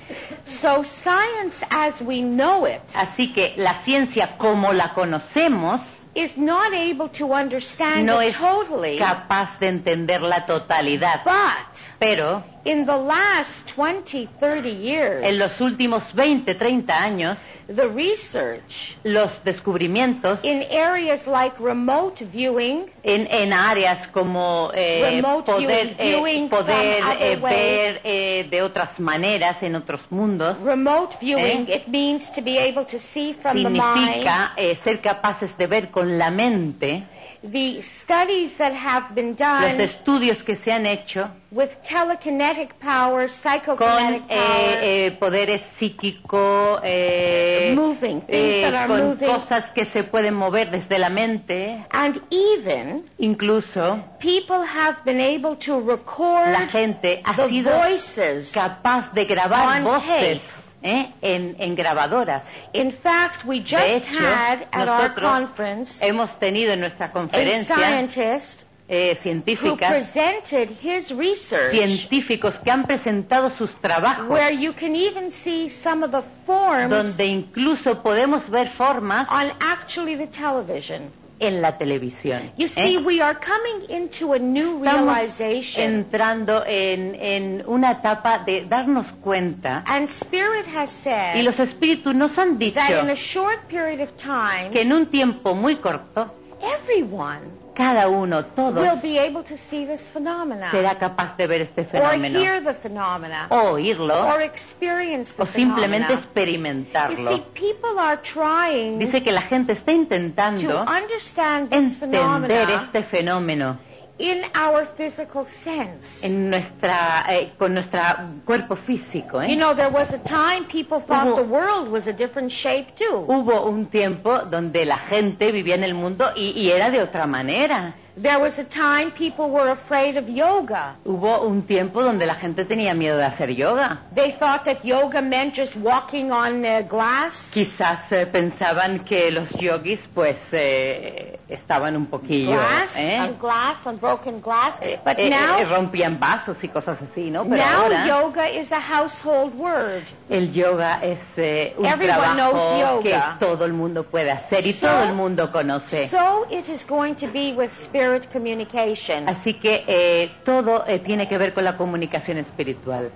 So science as we know it Así que la ciencia como la conocemos is not able to understand no it es totally. capaz de entender la totalidad. But Pero in the last 20, 30 years, en los últimos 20, 30 años, the research los descubrimientos in areas like remote viewing, en, en áreas como eh, Remote poder, viewing, eh, poder eh, ways. ver eh, de otras maneras en otros mundos, remote viewing, Eh? it means to be able to see from the mind. significa eh, ser capaces de ver con la mente The studies that have been los done estudios que se han hecho with telekinetic power, con psychokinetic power, eh, eh, poderes psíquico, eh, moving, things that are con moving, cosas que se pueden mover desde la mente, and even incluso people have been able to la record gente ha the sido voices. capaz de grabar voces tape. ¿Eh? en, en grabadoras. In fact, we just De hecho, had at our conference hemos tenido en nuestra a conferencia scientist eh, who científicas, presented his research científicos que han presentado sus trabajos, where you can even see some of the forms donde incluso podemos ver formas on actually the television. En la televisión. You ¿eh? see, we are coming into a new Estamos realization. entrando en, en una etapa de darnos cuenta And Spirit has said y los espíritus nos han dicho that in a short period of time, que en un tiempo muy corto everyone cada uno, will todos, be able to see this phenomena, será capaz de ver este or fenómeno hear the phenomena, o oírlo or experience the o simplemente phenomena. You experimentarlo. see, people are trying Dice que la gente está to intentando understand this entender phenomena este fenómeno in our physical sense. en nuestra, eh, con nuestro cuerpo físico. ¿eh? You know, there was a time people thought Hubo- the world was a different shape too. Hubo un tiempo donde la gente vivía en el mundo y, y era de otra manera. There was a time people were afraid of yoga. Hubo un tiempo donde la gente tenía miedo de hacer yoga. They thought that yoga meant just walking on uh, glass. Quizás eh, pensaban que los yogis pues eh, estaban un poquillo... Glass, ¿eh? on glass, on broken glass. But Eh, eh, now, rompían vasos y cosas así, ¿no? Pero now ahora yoga is a household word. el yoga es eh, un Everyone knows trabajo que yoga. todo el mundo puede hacer y So- todo el mundo conoce. So it is going to be with spirit communication. Así que eh, todo eh, tiene que ver con la comunicación espiritual.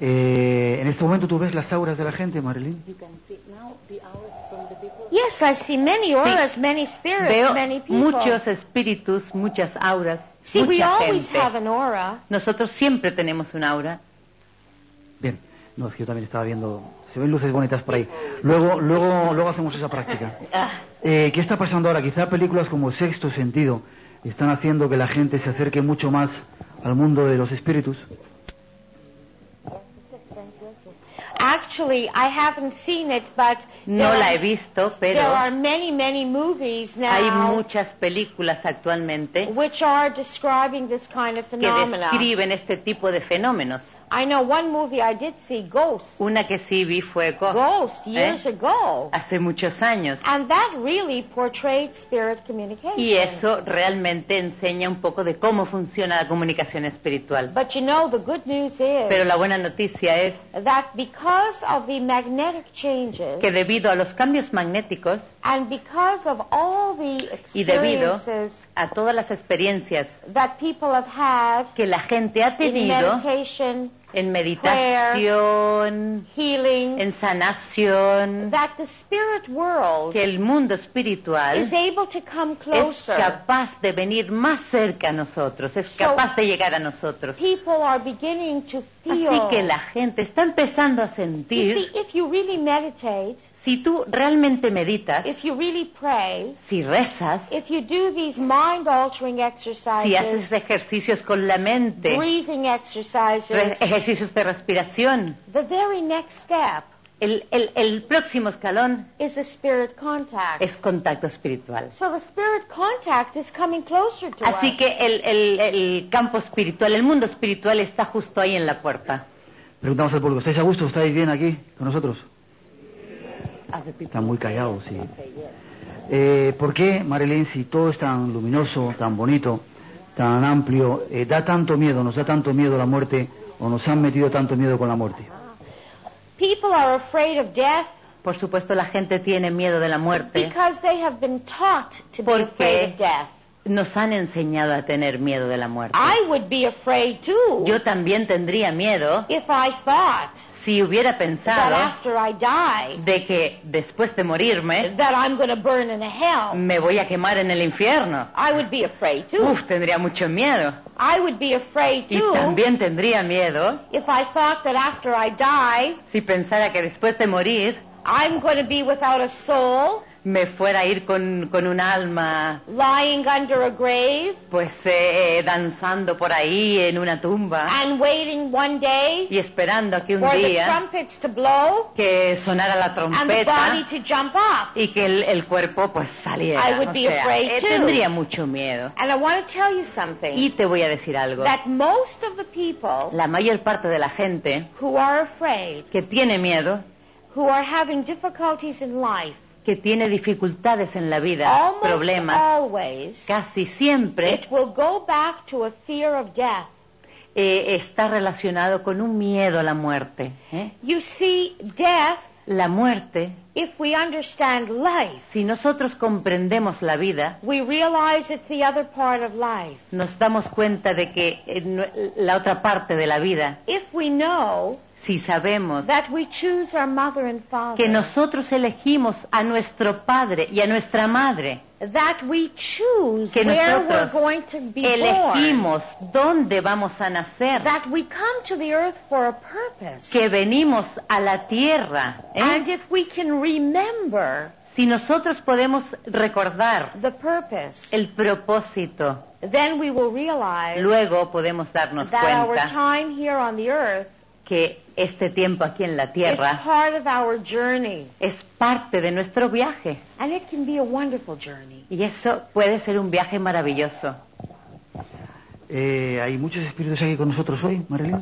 Eh, en este momento tú ves las auras de la gente, Marilyn. Yes, I see many auras, many spirits, Veo many people. muchos espíritus, muchas auras, See, we mucha always gente. have an aura. Nosotros siempre tenemos un aura. Bien, no, es que yo también estaba viendo, se ven luces bonitas por ahí. Luego, luego, luego hacemos esa práctica. Ah, Eh, ¿Qué está pasando ahora? Quizá películas como Sexto Sentido están haciendo que la gente se acerque mucho más al mundo de los espíritus? Actually, I haven't seen it, but No la are, he visto, there pero are many, many movies now hay muchas películas actualmente which are describing this kind of que describen este tipo de fenómenos. I know one movie I did see, Ghost. Una que sí vi fue Ghost, Ghost, years ¿eh? ago. hace muchos años. And that really portrayed spirit communication. Y eso realmente enseña un poco de cómo funciona la comunicación espiritual. But you know, the good news is Pero la buena noticia es that because of the magnetic changes que debido a los cambios magnéticos and because of all the y debido experiences a todas las experiencias that people have had que la gente ha in tenido meditation, en meditación, healing, en sanación, that the spirit world que el mundo espiritual is able to come es closer. capaz de venir más cerca a nosotros, es So- capaz de llegar a nosotros. People are beginning to feel. Así que la gente está empezando a You sentir, see, if you really meditate, si tú realmente meditas, if you really pray, si rezas, if you do these mind-altering si exercises, haces ejercicios con la mente, breathing exercises, ejercicios de respiración, the very next step el, el- el próximo escalón is the spirit contact. es contacto espiritual. So the spirit contact is coming closer to Así us. que el, el- el campo espiritual, el mundo espiritual está justo ahí en la puerta. Preguntamos al público, ¿estáis a gusto? ¿Estáis bien aquí con nosotros? Están muy callados, sí. Eh, ¿Por qué, Marilyn, si todo es tan luminoso, tan bonito, tan amplio, eh, da tanto miedo, nos da tanto miedo la muerte, o nos han metido tanto miedo con la muerte? People are afraid of death Por supuesto, la gente tiene miedo de la muerte because they have been taught to be Porque- afraid of death. nos han enseñado a tener miedo de la muerte. I would be afraid too Yo también tendría miedo if I thought si hubiera that pensado after I die de que después de morirme that I'm going to burn in a hell. me voy a quemar en el infierno. I would be afraid too. Uf, tendría mucho miedo. I would be afraid Y también tendría miedo if I thought that after I die si pensara que después de morir I'm going to be without a soul, me fuera a ir con, con un alma lying under a grave, pues eh, danzando por ahí en una tumba and waiting one day y esperando a que un for the día trumpets to blow que sonara la and the trompeta body to jump y que el, el cuerpo pues saliera. I would O be sea, afraid eh, too. tendría mucho miedo. And I want to tell you something. Y te voy a decir algo. that most of the people La mayor parte de la gente who are afraid, que tiene miedo, who are having difficulties in life, que tiene dificultades en la vida, almost problemas, always, casi siempre it will go back to a fear of death. eh, está relacionado con un miedo a la muerte. ¿eh? You see, death, La muerte, if we understand life, si nosotros comprendemos la vida, we realize it's the other part of life. nos damos cuenta de que eh, la otra parte de la vida, If we know si sabemos that we choose our mother and father, que nosotros elegimos a nuestro padre y a nuestra madre, that we choose que where we're going to be born, elegimos dónde vamos a nacer, that we come to the earth for a purpose. que venimos a la tierra. ¿eh? And if we can remember Si nosotros podemos recordar the purpose, el propósito, then we will realize luego podemos darnos that our cuenta time here on the earth que este tiempo aquí en la is tierra part of our journey. es parte de nuestro viaje. And it can be a wonderful journey. Y eso puede ser un viaje maravilloso. Eh, ¿Hay muchos espíritus aquí con nosotros hoy, Marilyn?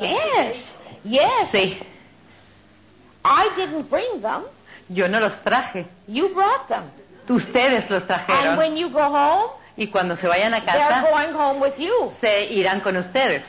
Yes, yes. Sí, I didn't bring them. yo no los traje. You brought them. Ustedes los And trajeron. when you go home, Y cuando se vayan a they're casa, going home with you. se irán con ustedes.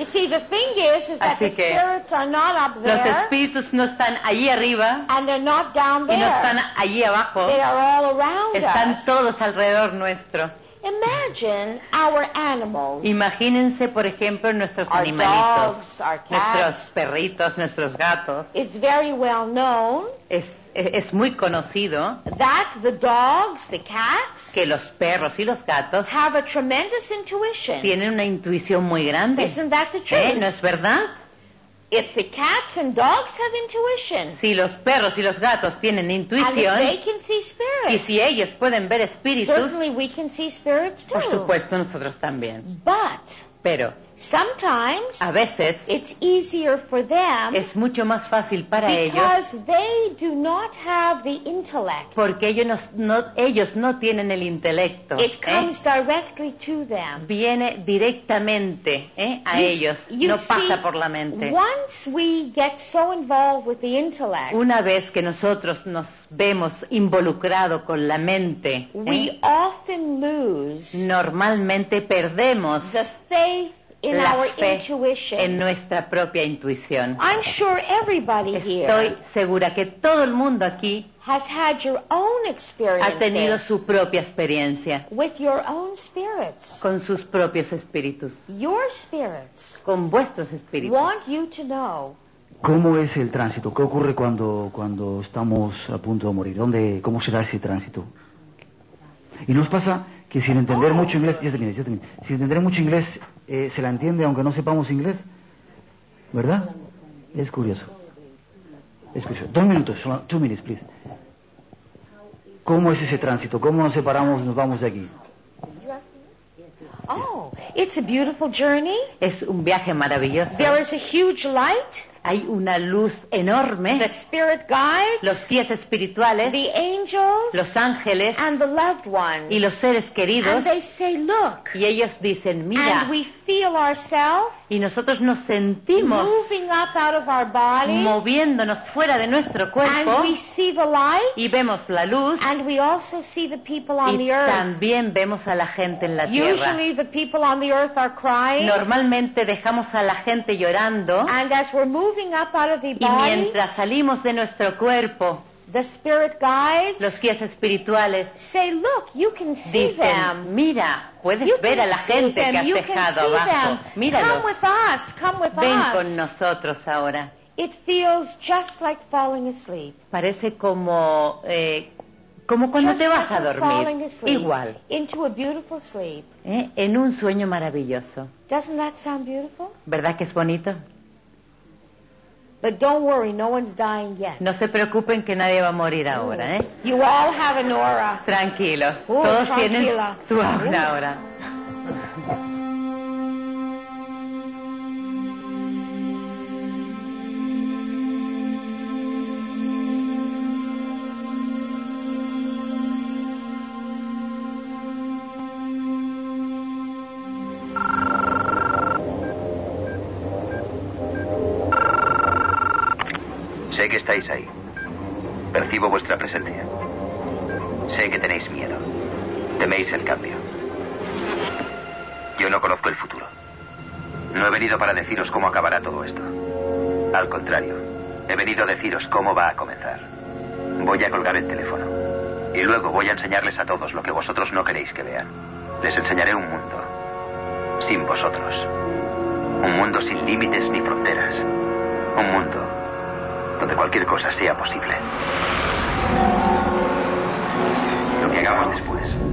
You see, the thing is, is that Así the que spirits are not up Los there, espíritus no están allí arriba and they're not down y no están there. allí abajo. They are all around Están us. todos alrededor nuestro. Imagine our animals, Imagínense, por ejemplo, nuestros our animalitos, dogs, our cats. nuestros perritos, nuestros gatos. It's very well known Es, es- muy conocido that the dogs, the cats, que los perros y los gatos have a tremendous intuition. tienen una intuición muy grande. Isn't that the ¿Eh? truth? ¿No es verdad? If the cats and dogs have intuition, Si los perros y los gatos tienen and if intuición they can see y spirits, si ellos pueden ver espíritus, certainly we can see spirits too. por supuesto nosotros también. But Pero sometimes a veces it's easier for them es mucho más fácil para ellos because they do not have the intellect. porque ellos no, no- ellos no tienen el intelecto. It ¿eh? comes directly to them. Viene directamente ¿eh? a You- ellos, you no see, pasa por la mente. Once we get so involved with the intellect, Una vez que nosotros nos vemos con la mente, ¿eh? we often lose normalmente perdemos the faith in la our fe intuition. en nuestra propia intuición. I'm sure everybody Estoy here segura que todo el mundo aquí has had your own ha tenido su propia experiencia with your own spirits. con sus propios espíritus, Your spirits con vuestros espíritus. want you to know ¿Cómo es el tránsito? ¿Qué ocurre cuando, cuando estamos a punto de morir? ¿Dónde, ¿Cómo será ese tránsito? Y nos pasa que sin entender mucho inglés, sin entender mucho inglés, eh, se la entiende aunque no sepamos inglés, ¿verdad? Es curioso. Es curioso. Dos minutos, two minutes, please. ¿Cómo es ese tránsito? ¿Cómo nos separamos y nos vamos de aquí? Oh, it's a beautiful journey. Es un viaje maravilloso. There is a huge light. Hay una luz enorme. The spirit guides, Los pies espirituales, the angels, los ángeles and the loved ones. y los seres queridos. and they say, look. Y ellos dicen, mira, And we feel ourselves y nosotros nos sentimos moving up out of our body. moviéndonos fuera de nuestro cuerpo and we see the light. y vemos la luz and we also see the people on y the earth. también vemos a la gente en la tierra. Usually the people on the earth are crying. Normalmente dejamos a la gente llorando and as we're moving up out of the y body, mientras salimos de nuestro cuerpo, the spirit guides los guías espirituales say, look, you can see dicen, them. mira, puedes You ver can a la see gente them. que has You can dejado see abajo. them. Míralos. Come with us. Come with Ven us. con nosotros ahora. It feels just like falling asleep. Parece como, eh, como cuando Just te vas like a we're falling dormir. asleep Igual, Into a beautiful sleep. ¿eh? en un sueño maravilloso. Doesn't that sound beautiful? ¿Verdad que es bonito? But don't worry, no one's dying yet. No se preocupen que nadie va a morir ahora, ¿eh? You all have an aura. Tranquilo. Todos tienen su aura ahora. el cambio. Yo no conozco el futuro. No he venido para deciros cómo acabará todo esto. Al contrario, he venido a deciros cómo va a comenzar. Voy a colgar el teléfono. Y luego voy a enseñarles a todos lo que vosotros no queréis que vean. Les enseñaré un mundo. Sin vosotros. Un mundo sin límites ni fronteras. Un mundo donde cualquier cosa sea posible.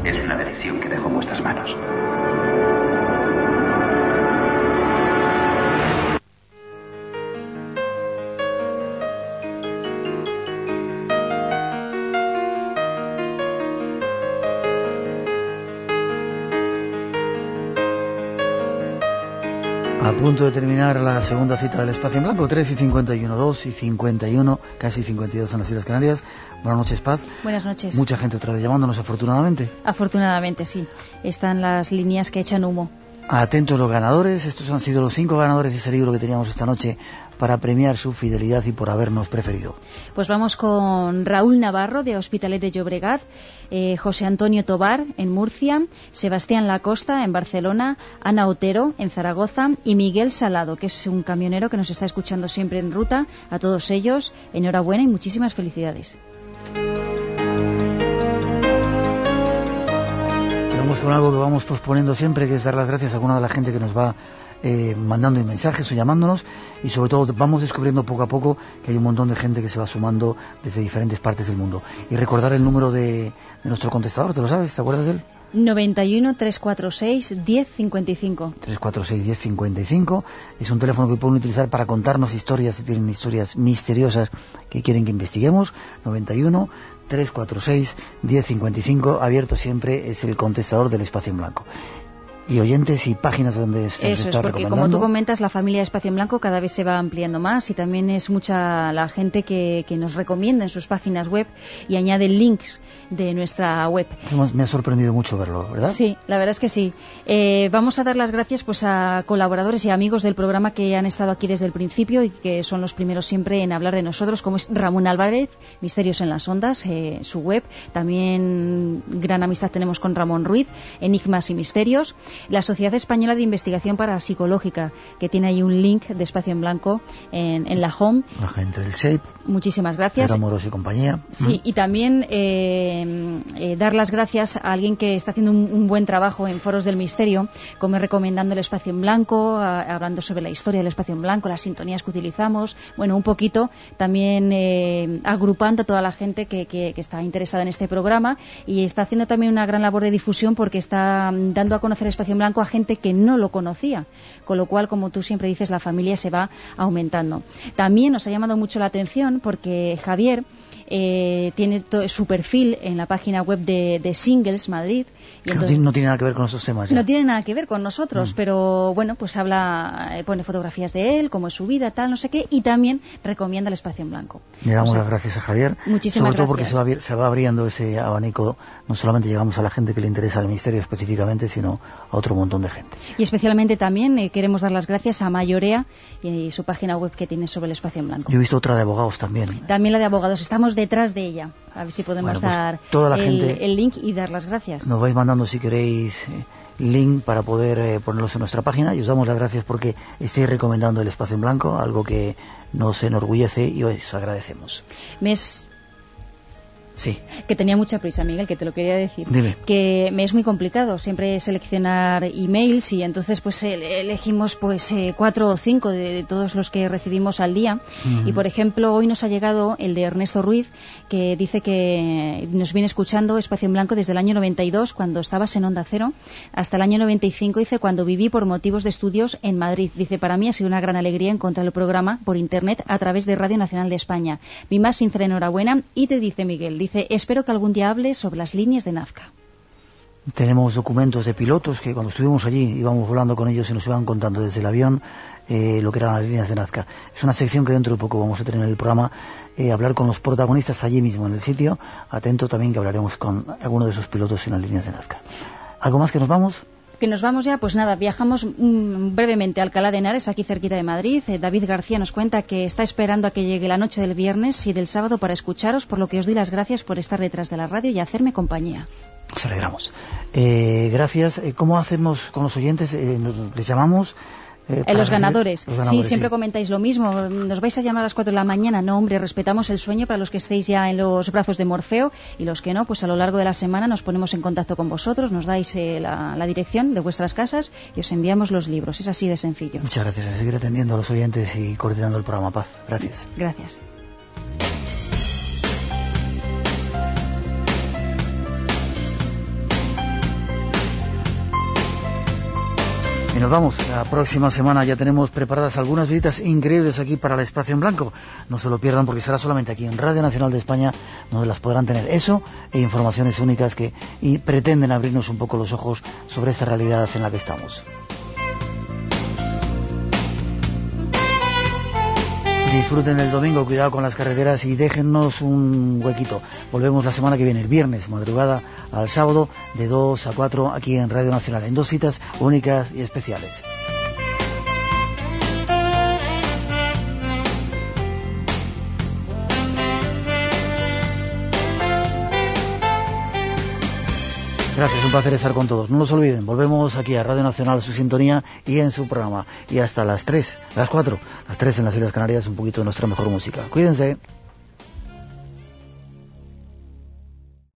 Es una decisión que dejo en vuestras manos. Punto de terminar la segunda cita del Espacio en Blanco, 3 y 51, 2 y 51, casi 52 en las Islas Canarias. Buenas noches, Paz. Buenas noches. Mucha gente otra vez llamándonos, afortunadamente. Afortunadamente, sí. Están las líneas que echan humo. Atentos los ganadores, estos han sido los cinco ganadores de ese libro que teníamos esta noche para premiar su fidelidad y por habernos preferido. Pues vamos con Raúl Navarro de Hospitalet de Llobregat, eh, José Antonio Tobar en Murcia, Sebastián Lacosta en Barcelona, Ana Otero en Zaragoza y Miguel Salado, que es un camionero que nos está escuchando siempre en ruta. A todos ellos, enhorabuena y muchísimas felicidades. Vamos con algo que vamos posponiendo siempre, que es dar las gracias a alguna de la gente que nos va eh, mandando mensajes o llamándonos y sobre todo vamos descubriendo poco a poco que hay un montón de gente que se va sumando desde diferentes partes del mundo. Y recordar el número de, de nuestro contestador, ¿te lo sabes? ¿Te acuerdas de él? 91 346 1055. 346 1055 es un teléfono que pueden utilizar para contarnos historias si tienen historias misteriosas que quieren que investiguemos. 91 346 1055 abierto siempre es el contestador del espacio en blanco y oyentes y páginas donde se Eso está es, porque como tú comentas, la familia Espacio en Blanco cada vez se va ampliando más y también es mucha la gente que, que nos recomienda en sus páginas web y añade links de nuestra web. Me ha sorprendido mucho verlo, ¿verdad? Sí, la verdad es que sí. Eh, vamos a dar las gracias pues a colaboradores y amigos del programa que han estado aquí desde el principio y que son los primeros siempre en hablar de nosotros, como es Ramón Álvarez, Misterios en las Ondas, eh, su web. También gran amistad tenemos con Ramón Ruiz, Enigmas y Misterios. La Sociedad Española de Investigación Parapsicológica, que tiene ahí un link de espacio en blanco en, en la home. Muchísimas gracias. Amoros y compañía. Sí, y también eh, eh, dar las gracias a alguien que está haciendo un, un, buen trabajo en Foros del Misterio, como recomendando el espacio en blanco, a, hablando sobre la historia del espacio en blanco, las sintonías que utilizamos, bueno, un poquito también eh, agrupando a toda la gente que, que, que, está interesada en este programa y está haciendo también una gran labor de difusión porque está dando a conocer el espacio en blanco a gente que no lo conocía, con lo cual, como tú siempre dices, la familia se va aumentando. También nos ha llamado mucho la atención porque Javier eh, tiene su perfil en la página web de, de Singles Madrid. Y entonces, no, tiene nada que ver con esos temas. Ya. No tiene nada que ver con nosotros, mm. pero bueno, pues habla, eh, pone fotografías de él, cómo es su vida, tal, no sé qué, y también recomienda el espacio en blanco. Le damos o sea, las gracias a Javier. Muchísimas Sobre todo gracias. porque se va, se va, abriendo ese abanico, no solamente llegamos a la gente que le interesa el misterio específicamente, sino a otro montón de gente. Y especialmente también eh, queremos dar las gracias a Mayorea y, y su página web que tiene sobre el espacio en blanco. Yo he visto otra de abogados también. También la de abogados, estamos detrás de ella. A ver si podemos bueno, pues dar toda la el, gente el, link y dar las gracias. Nos vais mandando si queréis eh, link para poder eh, ponerlos en nuestra página y os damos las gracias porque estáis recomendando el espacio en blanco, algo que nos enorgullece y os agradecemos. Me es Sí. Que tenía mucha prisa, Miguel, que te lo quería decir. Dime. Que me es muy complicado siempre seleccionar emails y entonces pues elegimos pues eh, cuatro o cinco de, de, todos los que recibimos al día. Uh -huh. Y por ejemplo, hoy nos ha llegado el de Ernesto Ruiz, que dice que nos viene escuchando Espacio en Blanco desde el año 92, cuando estabas en Onda Cero, hasta el año 95, dice, cuando viví por motivos de estudios en Madrid. Dice, para mí ha sido una gran alegría encontrar el programa por internet a través de Radio Nacional de España. Mi más sincera enhorabuena y te dice Miguel, dice, espero que algún día hables sobre las líneas de Nazca. Tenemos documentos de pilotos que cuando estuvimos allí íbamos volando con ellos y nos iban contando desde el avión eh, lo que eran las líneas de Nazca. Es una sección que dentro de poco vamos a tener en el programa, eh, hablar con los protagonistas allí mismo en el sitio. Atento también que hablaremos con alguno de esos pilotos en las líneas de Nazca. ¿Algo más que nos vamos? Que nos vamos ya, pues nada, viajamos mmm, brevemente a Alcalá de Henares, aquí cerquita de Madrid. Eh, David García nos cuenta que está esperando a que llegue la noche del viernes y del sábado para escucharos, por lo que os doy las gracias por estar detrás de la radio y hacerme compañía. Nos alegramos. Eh, gracias. Eh, ¿Cómo hacemos con los oyentes? Nos, ¿Les llamamos? Eh, los, ganadores. los, ganadores. Sí, siempre sí. comentáis lo mismo. Nos vais a llamar a las 4 de la mañana. No, hombre, respetamos el sueño para los que estéis ya en los brazos de Morfeo y los que no, pues a lo largo de la semana nos ponemos en contacto con vosotros, nos dais eh, la, la, dirección de vuestras casas y os enviamos los libros. Es así de sencillo. Muchas gracias. A seguir atendiendo a los oyentes y coordinando el programa Paz. Gracias. Gracias. Y nos vamos. La próxima semana ya tenemos preparadas algunas visitas increíbles aquí para el Espacio en Blanco. No se lo pierdan porque será solamente aquí en Radio Nacional de España donde las podrán tener. Eso e informaciones únicas que pretenden abrirnos un poco los ojos sobre esta realidad en la que estamos. Disfruten el domingo, cuidado con las carreteras y déjennos un huequito. Volvemos la semana que viene, el viernes, madrugada al sábado, de 2 a 4 aquí en Radio Nacional, en dos citas únicas y especiales. Gracias, un placer estar con todos. No los olviden, volvemos aquí a Radio Nacional, su sintonía y en su programa. Y hasta las 3, las 4, las 3 en las Islas Canarias, un poquito de nuestra mejor música. Cuídense.